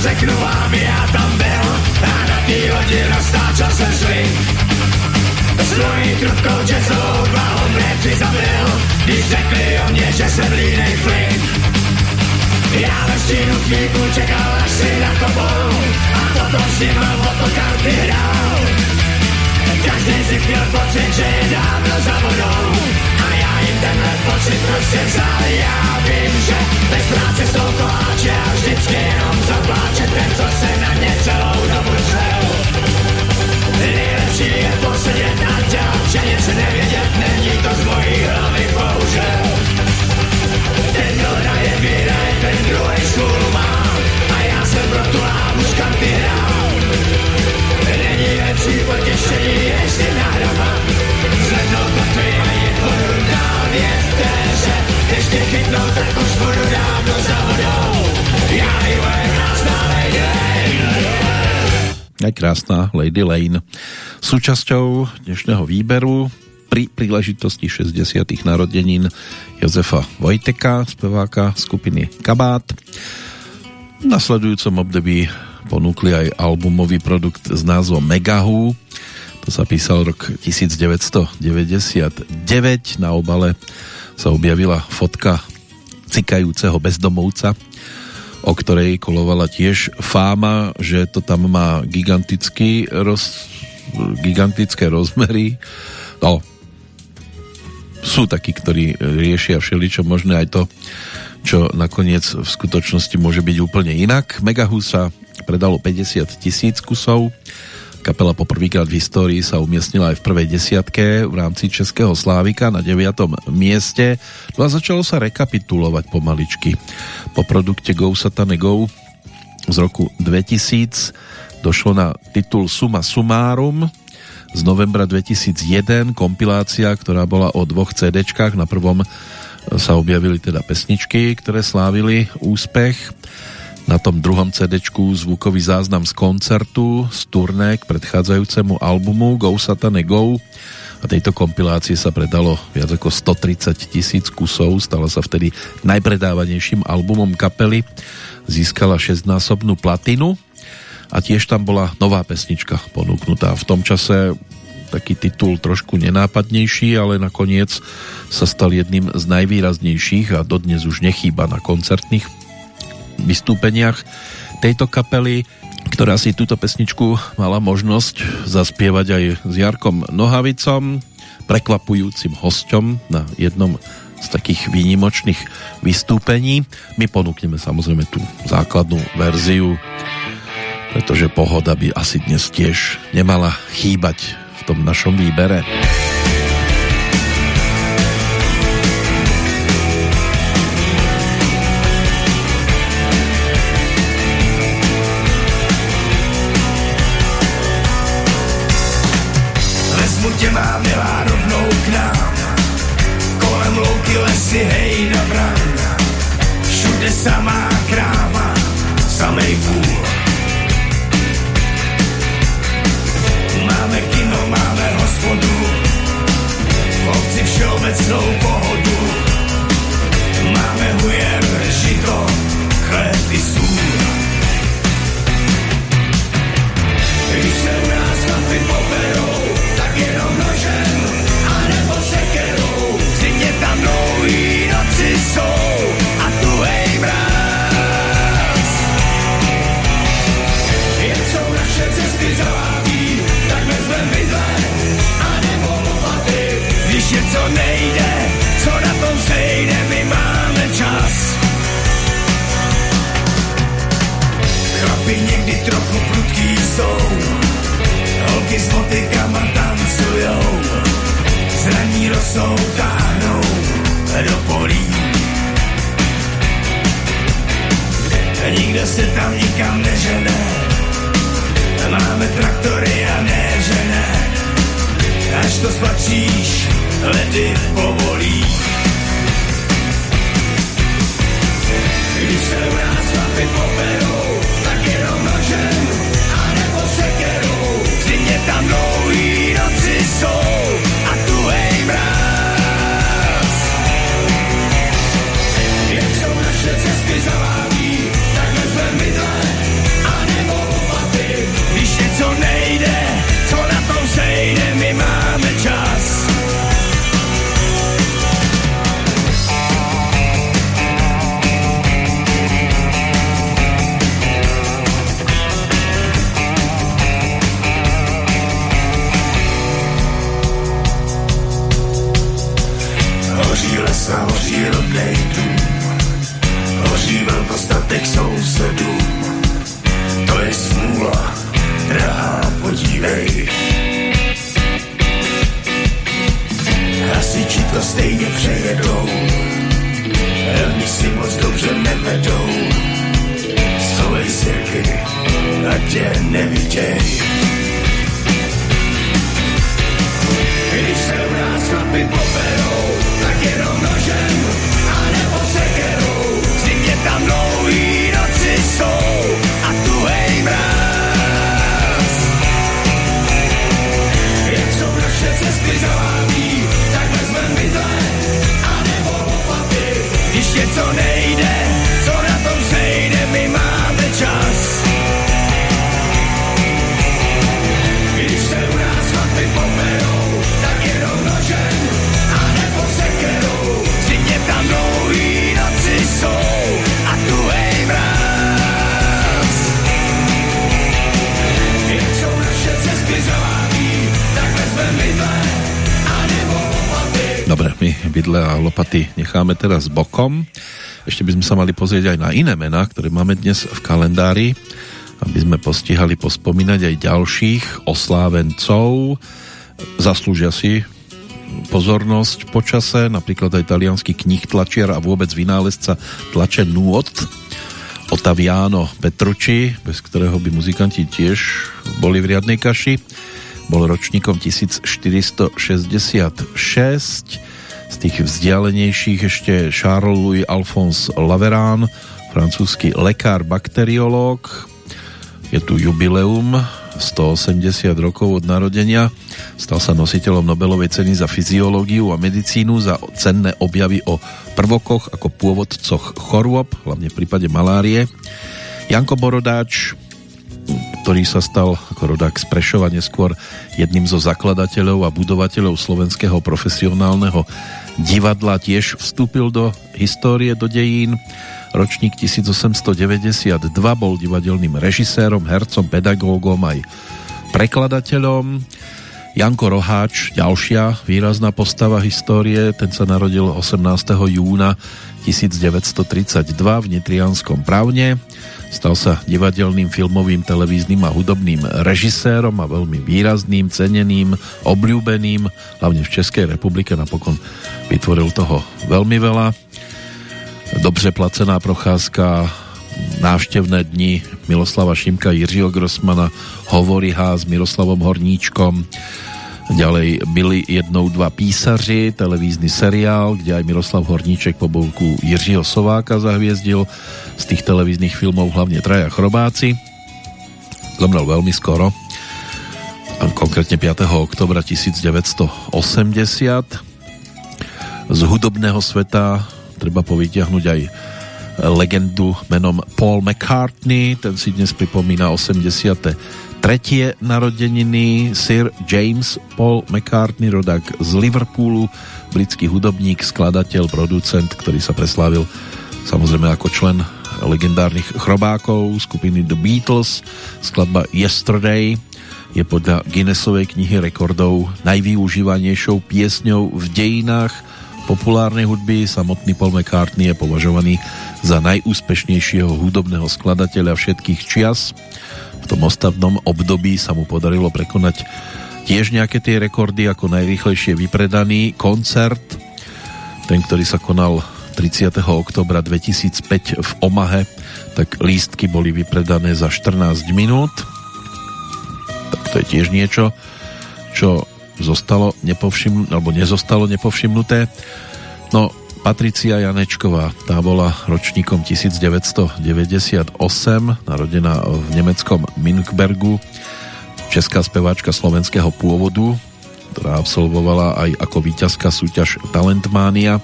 Řeknu vám, já tam byl a na té lodi roztáčel jsem swing. S mojí trubkou jazzovou hlavou mne přizabil, když řekli o mě, že jsem línej flink. Já ve stínu chvíľku čekal, až si na tobou a potom s ním o to karty hrál. Každý z nich měl pocit, že je dávno za vodou a já jim tenhle pocit prostě vzal. Já vím, že bez práce jsou koláče a vždycky jenom zapláče ten, co se na ně celou dobu cel. Nejlepší je posedět a dělat, že nic nevědět, není to z mojí hlavy bohužel. Ten, kdo hraje, vyhraje, ten druhý smůlu má a já jsem pro tu lávu z hrál. Není lepší potěšení, jestli náhrava Zvednou kotvy a je budu dál Věřte, že když tě chytnou, tak už budu dávno za vodou Já i moje krásná Aj krásna Lady Lane. Súčasťou dnešného výberu pri príležitosti 60. narodenín Jozefa Vojteka, speváka skupiny Kabát. V nasledujúcom období ponúkli aj albumový produkt s názvom Megahu. To sa písal rok 1999. Na obale sa objavila fotka cikajúceho bezdomovca. o ktorej kolovala tiež fáma, že to tam má gigantický roz, gigantické rozmery. No, sú takí, ktorí riešia všeličo možné aj to, čo nakoniec v skutočnosti môže byť úplne inak. Megahusa predalo 50 tisíc kusov, Kapela poprvýkrát v histórii sa umiestnila aj v prvej desiatke v rámci Českého Slávika na 9. mieste no a začalo sa rekapitulovať pomaličky. Po produkte Go Satane Go z roku 2000 došlo na titul Suma Sumárum z novembra 2001 kompilácia, ktorá bola o dvoch CDčkách. Na prvom sa objavili teda pesničky, ktoré slávili úspech. Na tom druhom CD zvukový záznam z koncertu z turné k predchádzajúcemu albumu Go Satane Go. A tejto kompilácie sa predalo viac ako 130 tisíc kusov, stala sa vtedy najpredávanejším albumom kapely, získala 6-násobnú platinu a tiež tam bola nová pesnička ponúknutá. V tom čase taký titul trošku nenápadnejší, ale nakoniec sa stal jedným z najvýraznejších a dodnes už nechýba na koncertných vystúpeniach tejto kapely, ktorá si túto pesničku mala možnosť zaspievať aj s Jarkom Nohavicom, prekvapujúcim hosťom na jednom z takých výnimočných vystúpení. My ponúkneme samozrejme tú základnú verziu, pretože pohoda by asi dnes tiež nemala chýbať v tom našom výbere. tě má rovnou k nám. Kolem louky lesy, hej na bran. Všude samá kráva, samej vůl. Všeobecnou pohodu. Máme hujer, žito, chléb i sůl. Když se u nás chlapi poberou, Když něco nejde, co na tom sejde, my máme čas. Chlapi někdy trochu prudký jsou, holky s motykama tancujou, zraní rosou, táhnou do polí. Nikdo se tam nikam nežene, máme traktory a ne až to spatříš, ledy povolí. Když se u nás chlapi poperou, tak jenom nožem, anebo sekerou. V zimě tam dlouhý noci jsou a tuhej mráz. Jak jsou naše cesty zavádí, tak přejedou, Helní si moc dobře nevedou. Sovej sirky, ať tě neviděj. Když se u nás chlapi poperou, tak jenom nožem, anebo sekerou. Zimě tam dlouhý bydle a lopaty necháme teraz bokom. Ešte by sme sa mali pozrieť aj na iné mená, ktoré máme dnes v kalendári, aby sme postihali pospomínať aj ďalších oslávencov. Zaslúžia si pozornosť počase, napríklad aj talianský knih tlačiar a vôbec vynálezca tlače nôd Ottaviano Petrucci, bez ktorého by muzikanti tiež boli v riadnej kaši bol ročníkom 1466. Z tých vzdialenejších ešte Charles Louis Alphonse Laverán, francúzsky lekár, bakteriológ. Je tu jubileum 180 rokov od narodenia. Stal sa nositeľom Nobelovej ceny za fyziológiu a medicínu za cenné objavy o prvokoch ako pôvodcoch chorôb, hlavne v prípade malárie. Janko Borodáč, ktorý sa stal ako rodák z Prešova neskôr jedným zo zakladateľov a budovateľov slovenského profesionálneho divadla tiež vstúpil do histórie, do dejín. Ročník 1892 bol divadelným režisérom, hercom, pedagógom aj prekladateľom. Janko Roháč, ďalšia výrazná postava histórie, ten sa narodil 18. júna 1932 v Nitrianskom právne Stal sa divadelným, filmovým, televíznym a hudobným režisérom a veľmi výrazným, ceneným, obľúbeným, hlavne v Českej republike napokon vytvoril toho veľmi veľa. Dobře placená procházka, návštevné dni Miloslava Šimka, Jiřího Grossmana, Hovory H s Miroslavom Horníčkom, Ďalej byli jednou dva písaři, televízny seriál, kde aj Miroslav Horníček po boku Jiřího Sováka zahviezdil z tých televíznych filmov hlavne Traja chrobáci. Zomrel veľmi skoro, konkrétne 5. oktobra 1980. Z hudobného sveta treba povytiahnuť aj legendu menom Paul McCartney, ten si dnes pripomína 80 tretie narodeniny Sir James Paul McCartney, rodák z Liverpoolu, britský hudobník, skladateľ, producent, ktorý sa preslávil samozrejme ako člen legendárnych chrobákov skupiny The Beatles. Skladba Yesterday je podľa Guinnessovej knihy rekordov najvyužívanejšou piesňou v dejinách populárnej hudby. Samotný Paul McCartney je považovaný za najúspešnejšieho hudobného skladateľa všetkých čias tom ostatnom období sa mu podarilo prekonať tiež nejaké tie rekordy ako najrýchlejšie vypredaný koncert, ten, ktorý sa konal 30. oktobra 2005 v Omahe, tak lístky boli vypredané za 14 minút. Tak to je tiež niečo, čo zostalo nepovšim, alebo nezostalo nepovšimnuté. No, Patricia Janečková, tá bola ročníkom 1998, narodená v nemeckom Minkbergu, česká speváčka slovenského pôvodu, ktorá absolvovala aj ako víťazka súťaž Talentmánia.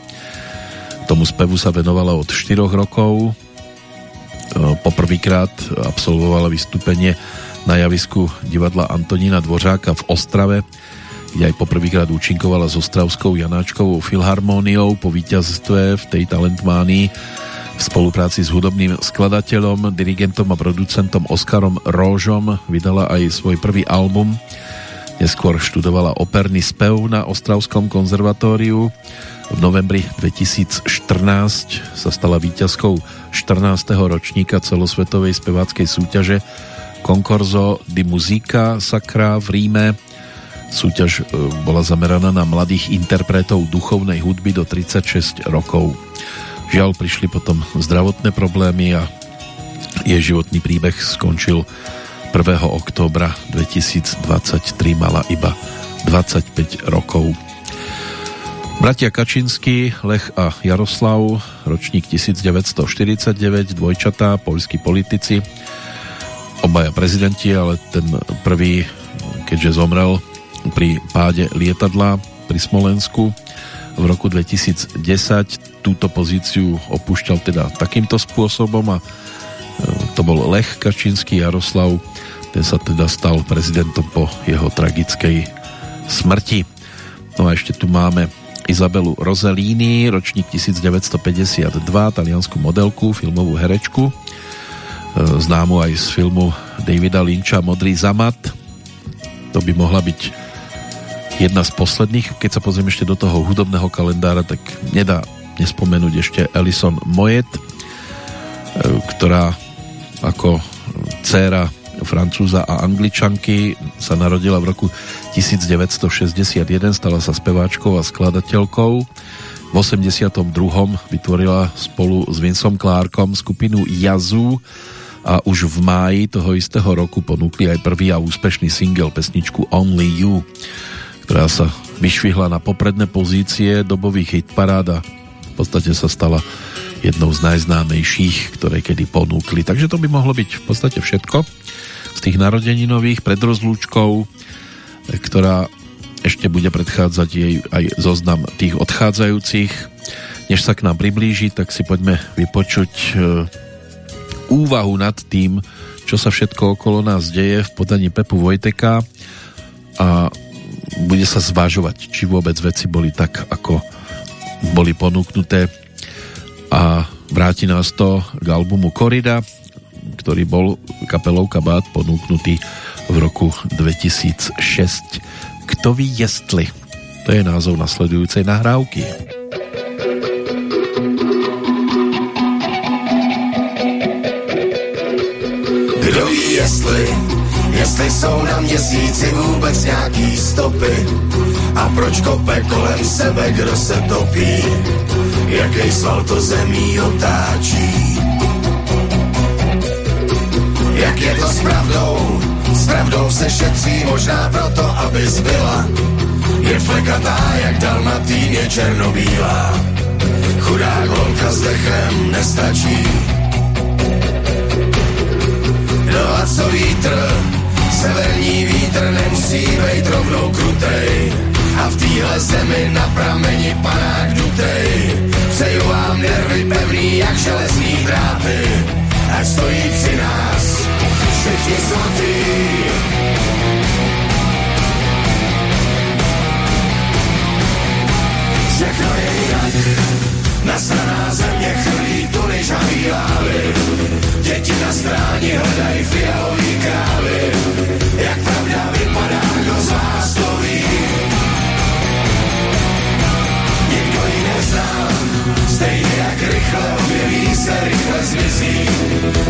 Tomu spevu sa venovala od 4 rokov. E, poprvýkrát absolvovala vystúpenie na javisku divadla Antonína Dvořáka v Ostrave kde aj poprvýkrát účinkovala s Ostravskou Janáčkovou filharmóniou po víťazstve v tej talentmánii v spolupráci s hudobným skladateľom, dirigentom a producentom Oskarom Róžom vydala aj svoj prvý album. Neskôr študovala operný spev na Ostravskom konzervatóriu. V novembri 2014 sa stala víťazkou 14. ročníka celosvetovej speváckej súťaže Concorso di Musica Sacra v Ríme Súťaž e, bola zameraná na mladých interpretov duchovnej hudby do 36 rokov. Žiaľ, prišli potom zdravotné problémy a jej životný príbeh skončil 1. októbra 2023, mala iba 25 rokov. Bratia Kačinsky, Lech a Jaroslav, ročník 1949, dvojčatá, poľskí politici, obaja prezidenti, ale ten prvý, keďže zomrel pri páde lietadla pri Smolensku. V roku 2010 túto pozíciu opúšťal teda takýmto spôsobom a e, to bol Lech Kačínsky Jaroslav. Ten sa teda stal prezidentom po jeho tragickej smrti. No a ešte tu máme Izabelu Rossellini, ročník 1952, taliansku modelku, filmovú herečku, e, známu aj z filmu Davida Lynča Modrý zamat. To by mohla byť jedna z posledných, keď sa pozriem ešte do toho hudobného kalendára, tak nedá nespomenúť ešte Alison Moet, e, ktorá ako dcéra francúza a angličanky sa narodila v roku 1961, stala sa speváčkou a skladateľkou. V 82. vytvorila spolu s Vincom Clarkom skupinu Yazoo a už v máji toho istého roku ponúkli aj prvý a úspešný single pesničku Only You, ktorá sa vyšvihla na popredné pozície dobových hitparád a v podstate sa stala jednou z najznámejších, ktoré kedy ponúkli. Takže to by mohlo byť v podstate všetko z tých narodeninových pred rozlúčkou, ktorá ešte bude predchádzať jej aj zoznam tých odchádzajúcich. Než sa k nám priblíži, tak si poďme vypočuť e, úvahu nad tým, čo sa všetko okolo nás deje v podaní Pepu Vojteka a bude sa zvážovať, či vôbec veci boli tak, ako boli ponúknuté a vráti nás to k albumu Korida, ktorý bol kapelou Kabát ponúknutý v roku 2006. Kto ví jestli? To je názov nasledujúcej nahrávky. Kdo ví, jestli, jestli jsou na měsíci vůbec nějaký stopy a proč kope kolem sebe, kdo se topí, jaký sval to zemí otáčí. Jak je to s pravdou, s pravdou se šetří možná proto, aby zbyla. Je flekatá, jak dalmatýně černobílá. Chudá holka s dechem nestačí. No a co vítr, severní vítr nemusí být rovnou krutej. A v téhle zemi na prameni panák dutej. Přeju vám nervy pevný jak železní dráty. Ať stojí při nás všichni svatý. Všechno je jinak, nasraná země chrlí tuny žavý lávy. Děti na stráni hledají fialový krávy. Jak pravda vypadá, kdo z vás to ví? Nikdo ji nezná, stejně jak rychle objeví se, rychle zmizí.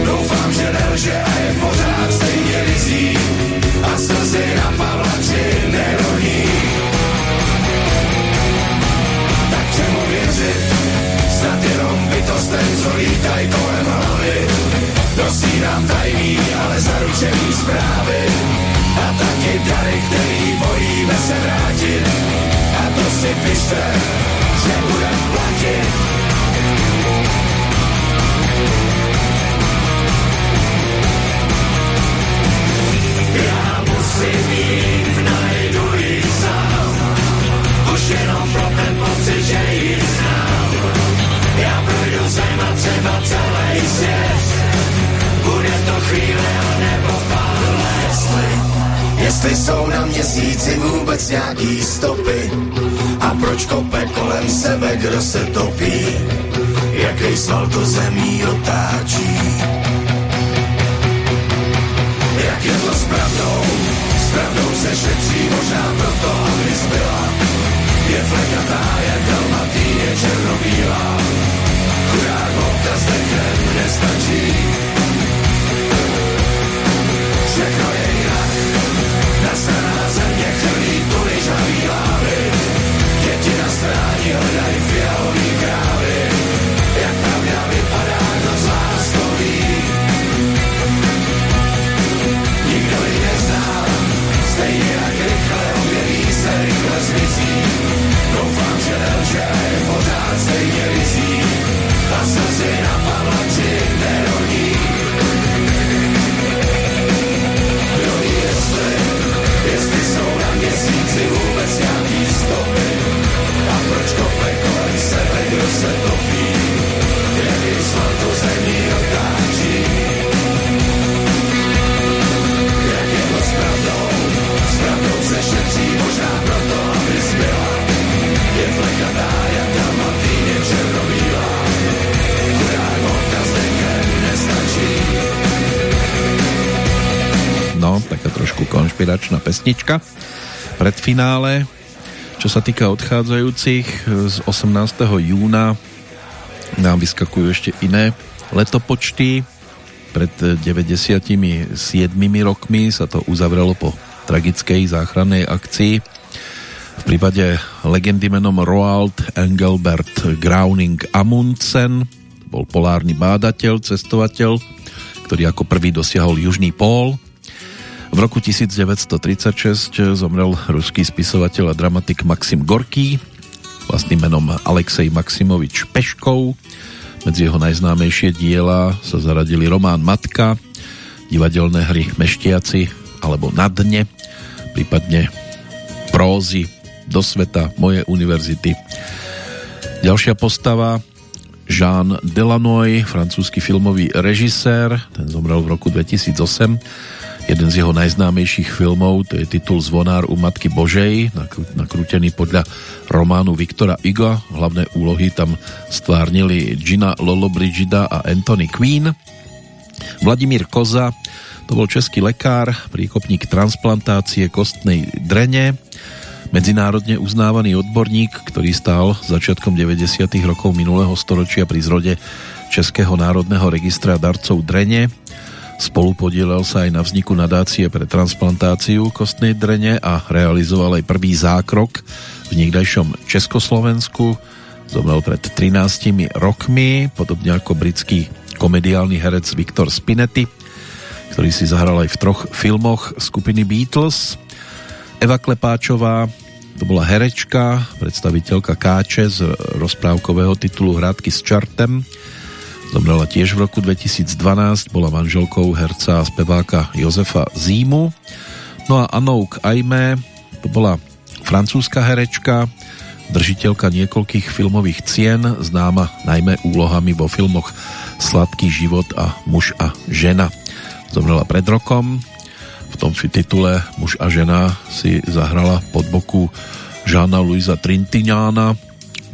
Doufám, že nelže a je pořád stejně rizí. A slzy na pavlači neroní. Co lítaj kolem hlavy. Dosídám tajný, ale zaručený zprávy. A taky dary, který bojíme se vrátit. A to si pište, že budem platit. Já Jestli jsou na měsíci vůbec nějaký stopy a proč kope kolem sebe, kdo se topí, jaký sval to zemí otáčí. Jak je to s pravdou, s pravdou se šetří možná proto, aby zbyla. Je flekatá, jak dalmatýně černobílá, chudák dechem nestačí. Děti na stráni hledají fialový krávy. Jak pravda vypadá, kdo z vás to ví. Nikdo ji nezná, stejně jak rychle objeví se, rychle zmizí. Doufám, že nelže pořád stejně rizí. A slzy na pavlači neroní. Kdo ví, jestli, jestli jsou na měsíci vůbec nějaký stopy. No, taká trošku konšpiračná pesnička. predfinále. Čo sa týka odchádzajúcich, z 18. júna nám vyskakujú ešte iné letopočty. Pred 97 rokmi sa to uzavrelo po tragickej záchrannej akcii. V prípade legendy menom Roald Engelbert Grauning Amundsen bol polárny bádateľ, cestovateľ, ktorý ako prvý dosiahol južný pól. V roku 1936 zomrel ruský spisovateľ a dramatik Maxim Gorký, vlastným menom Alexej Maximovič Peškov. Medzi jeho najznámejšie diela sa zaradili román Matka, divadelné hry Meštiaci alebo Na dne, prípadne prózy do sveta Moje univerzity. Ďalšia postava Jean Delanoy, francúzsky filmový režisér, ten zomrel v roku 2008. Jeden z jeho najznámejších filmov, to je titul Zvonár u Matky Božej, nakrútený podľa románu Viktora Iga. Hlavné úlohy tam stvárnili Gina Lollobrigida a Anthony Queen. Vladimír Koza, to bol český lekár, príkopník transplantácie kostnej drene, medzinárodne uznávaný odborník, ktorý stál začiatkom 90. rokov minulého storočia pri zrode Českého národného registra darcov drene. Spolupodielal sa aj na vzniku nadácie pre transplantáciu kostnej drene a realizoval aj prvý zákrok v niekdajšom Československu. Zomrel pred 13 rokmi, podobne ako britský komediálny herec Viktor Spinetti, ktorý si zahral aj v troch filmoch skupiny Beatles. Eva Klepáčová, to bola herečka, predstaviteľka Káče z rozprávkového titulu Hrádky s čartem. Zomrela tiež v roku 2012, bola manželkou herca a speváka Jozefa Zímu. No a Anouk Aime, to bola francúzska herečka, držiteľka niekoľkých filmových cien, známa najmä úlohami vo filmoch Sladký život a Muž a žena. Zomrela pred rokom, v tom titule Muž a žena si zahrala pod boku Žána Luisa Trintignana,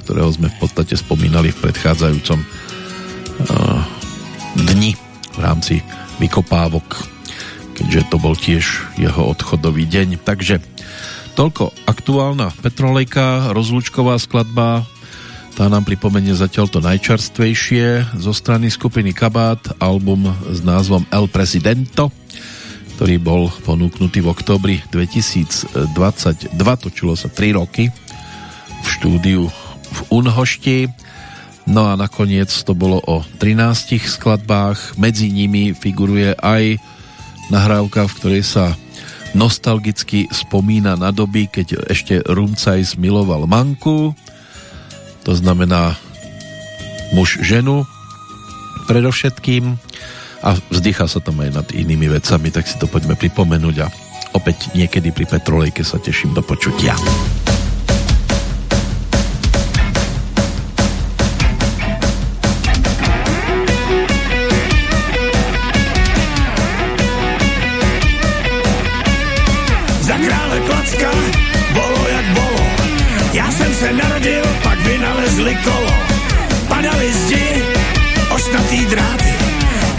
ktorého sme v podstate spomínali v predchádzajúcom dni v rámci vykopávok, keďže to bol tiež jeho odchodový deň. Takže toľko aktuálna Petrolejka, rozlúčková skladba, tá nám pripomenie zatiaľ to najčerstvejšie zo strany skupiny Kabát, album s názvom El Presidento, ktorý bol ponúknutý v oktobri 2022, točilo sa 3 roky v štúdiu v Unhošti. No a nakoniec to bolo o 13 skladbách, medzi nimi figuruje aj nahrávka, v ktorej sa nostalgicky spomína na doby, keď ešte Rumcajs miloval Manku, to znamená muž ženu predovšetkým. A vzdychá sa tam aj nad inými vecami, tak si to poďme pripomenúť a opäť niekedy pri Petrolejke sa teším do počutia. Se narodil, pak vynalezli kolo. Padaly zdi, ostnatý dráty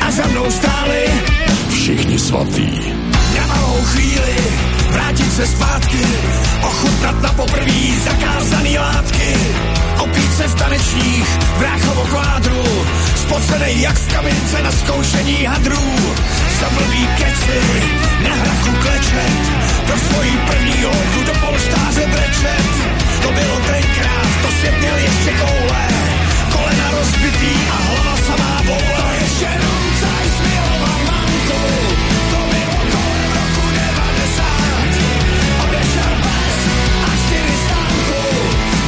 a za mnou stáli všichni svatý. Na malou chvíli vrátit se zpátky, ochutnat na poprví zakázaný látky, opít se v tanečních bráchovo kvádru, spocenej jak v kabince na zkoušení hadrů, za blbý keci, na hrachu klečet, pro svojí první holku do polštáře brečet. To bylo tenkrát, to svět měl ještě koule, kolena rozbitý a hlava samá boule. To ještě rumcaj smiloval mamku, to bylo kolem roku 90. Odešel bez a čtyři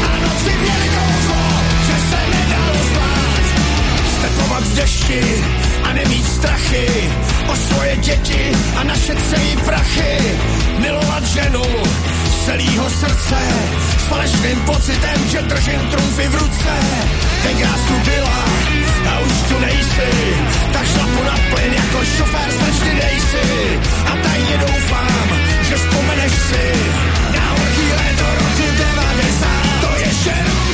a noci měli kouzlo, že se nedalo spát. Stepovat v dešti a nemít strachy o svoje děti a našetřejí prachy. Milovat ženu celého srdce S falešným pocitem, že držím trumfy v ruce. Teď Tenkrát tu byla a už tu nejsi Tak šlapu na plyn jako šofér slečny Daisy A tajně doufám, že vzpomeneš si Na horký léto roku 90 To je šerp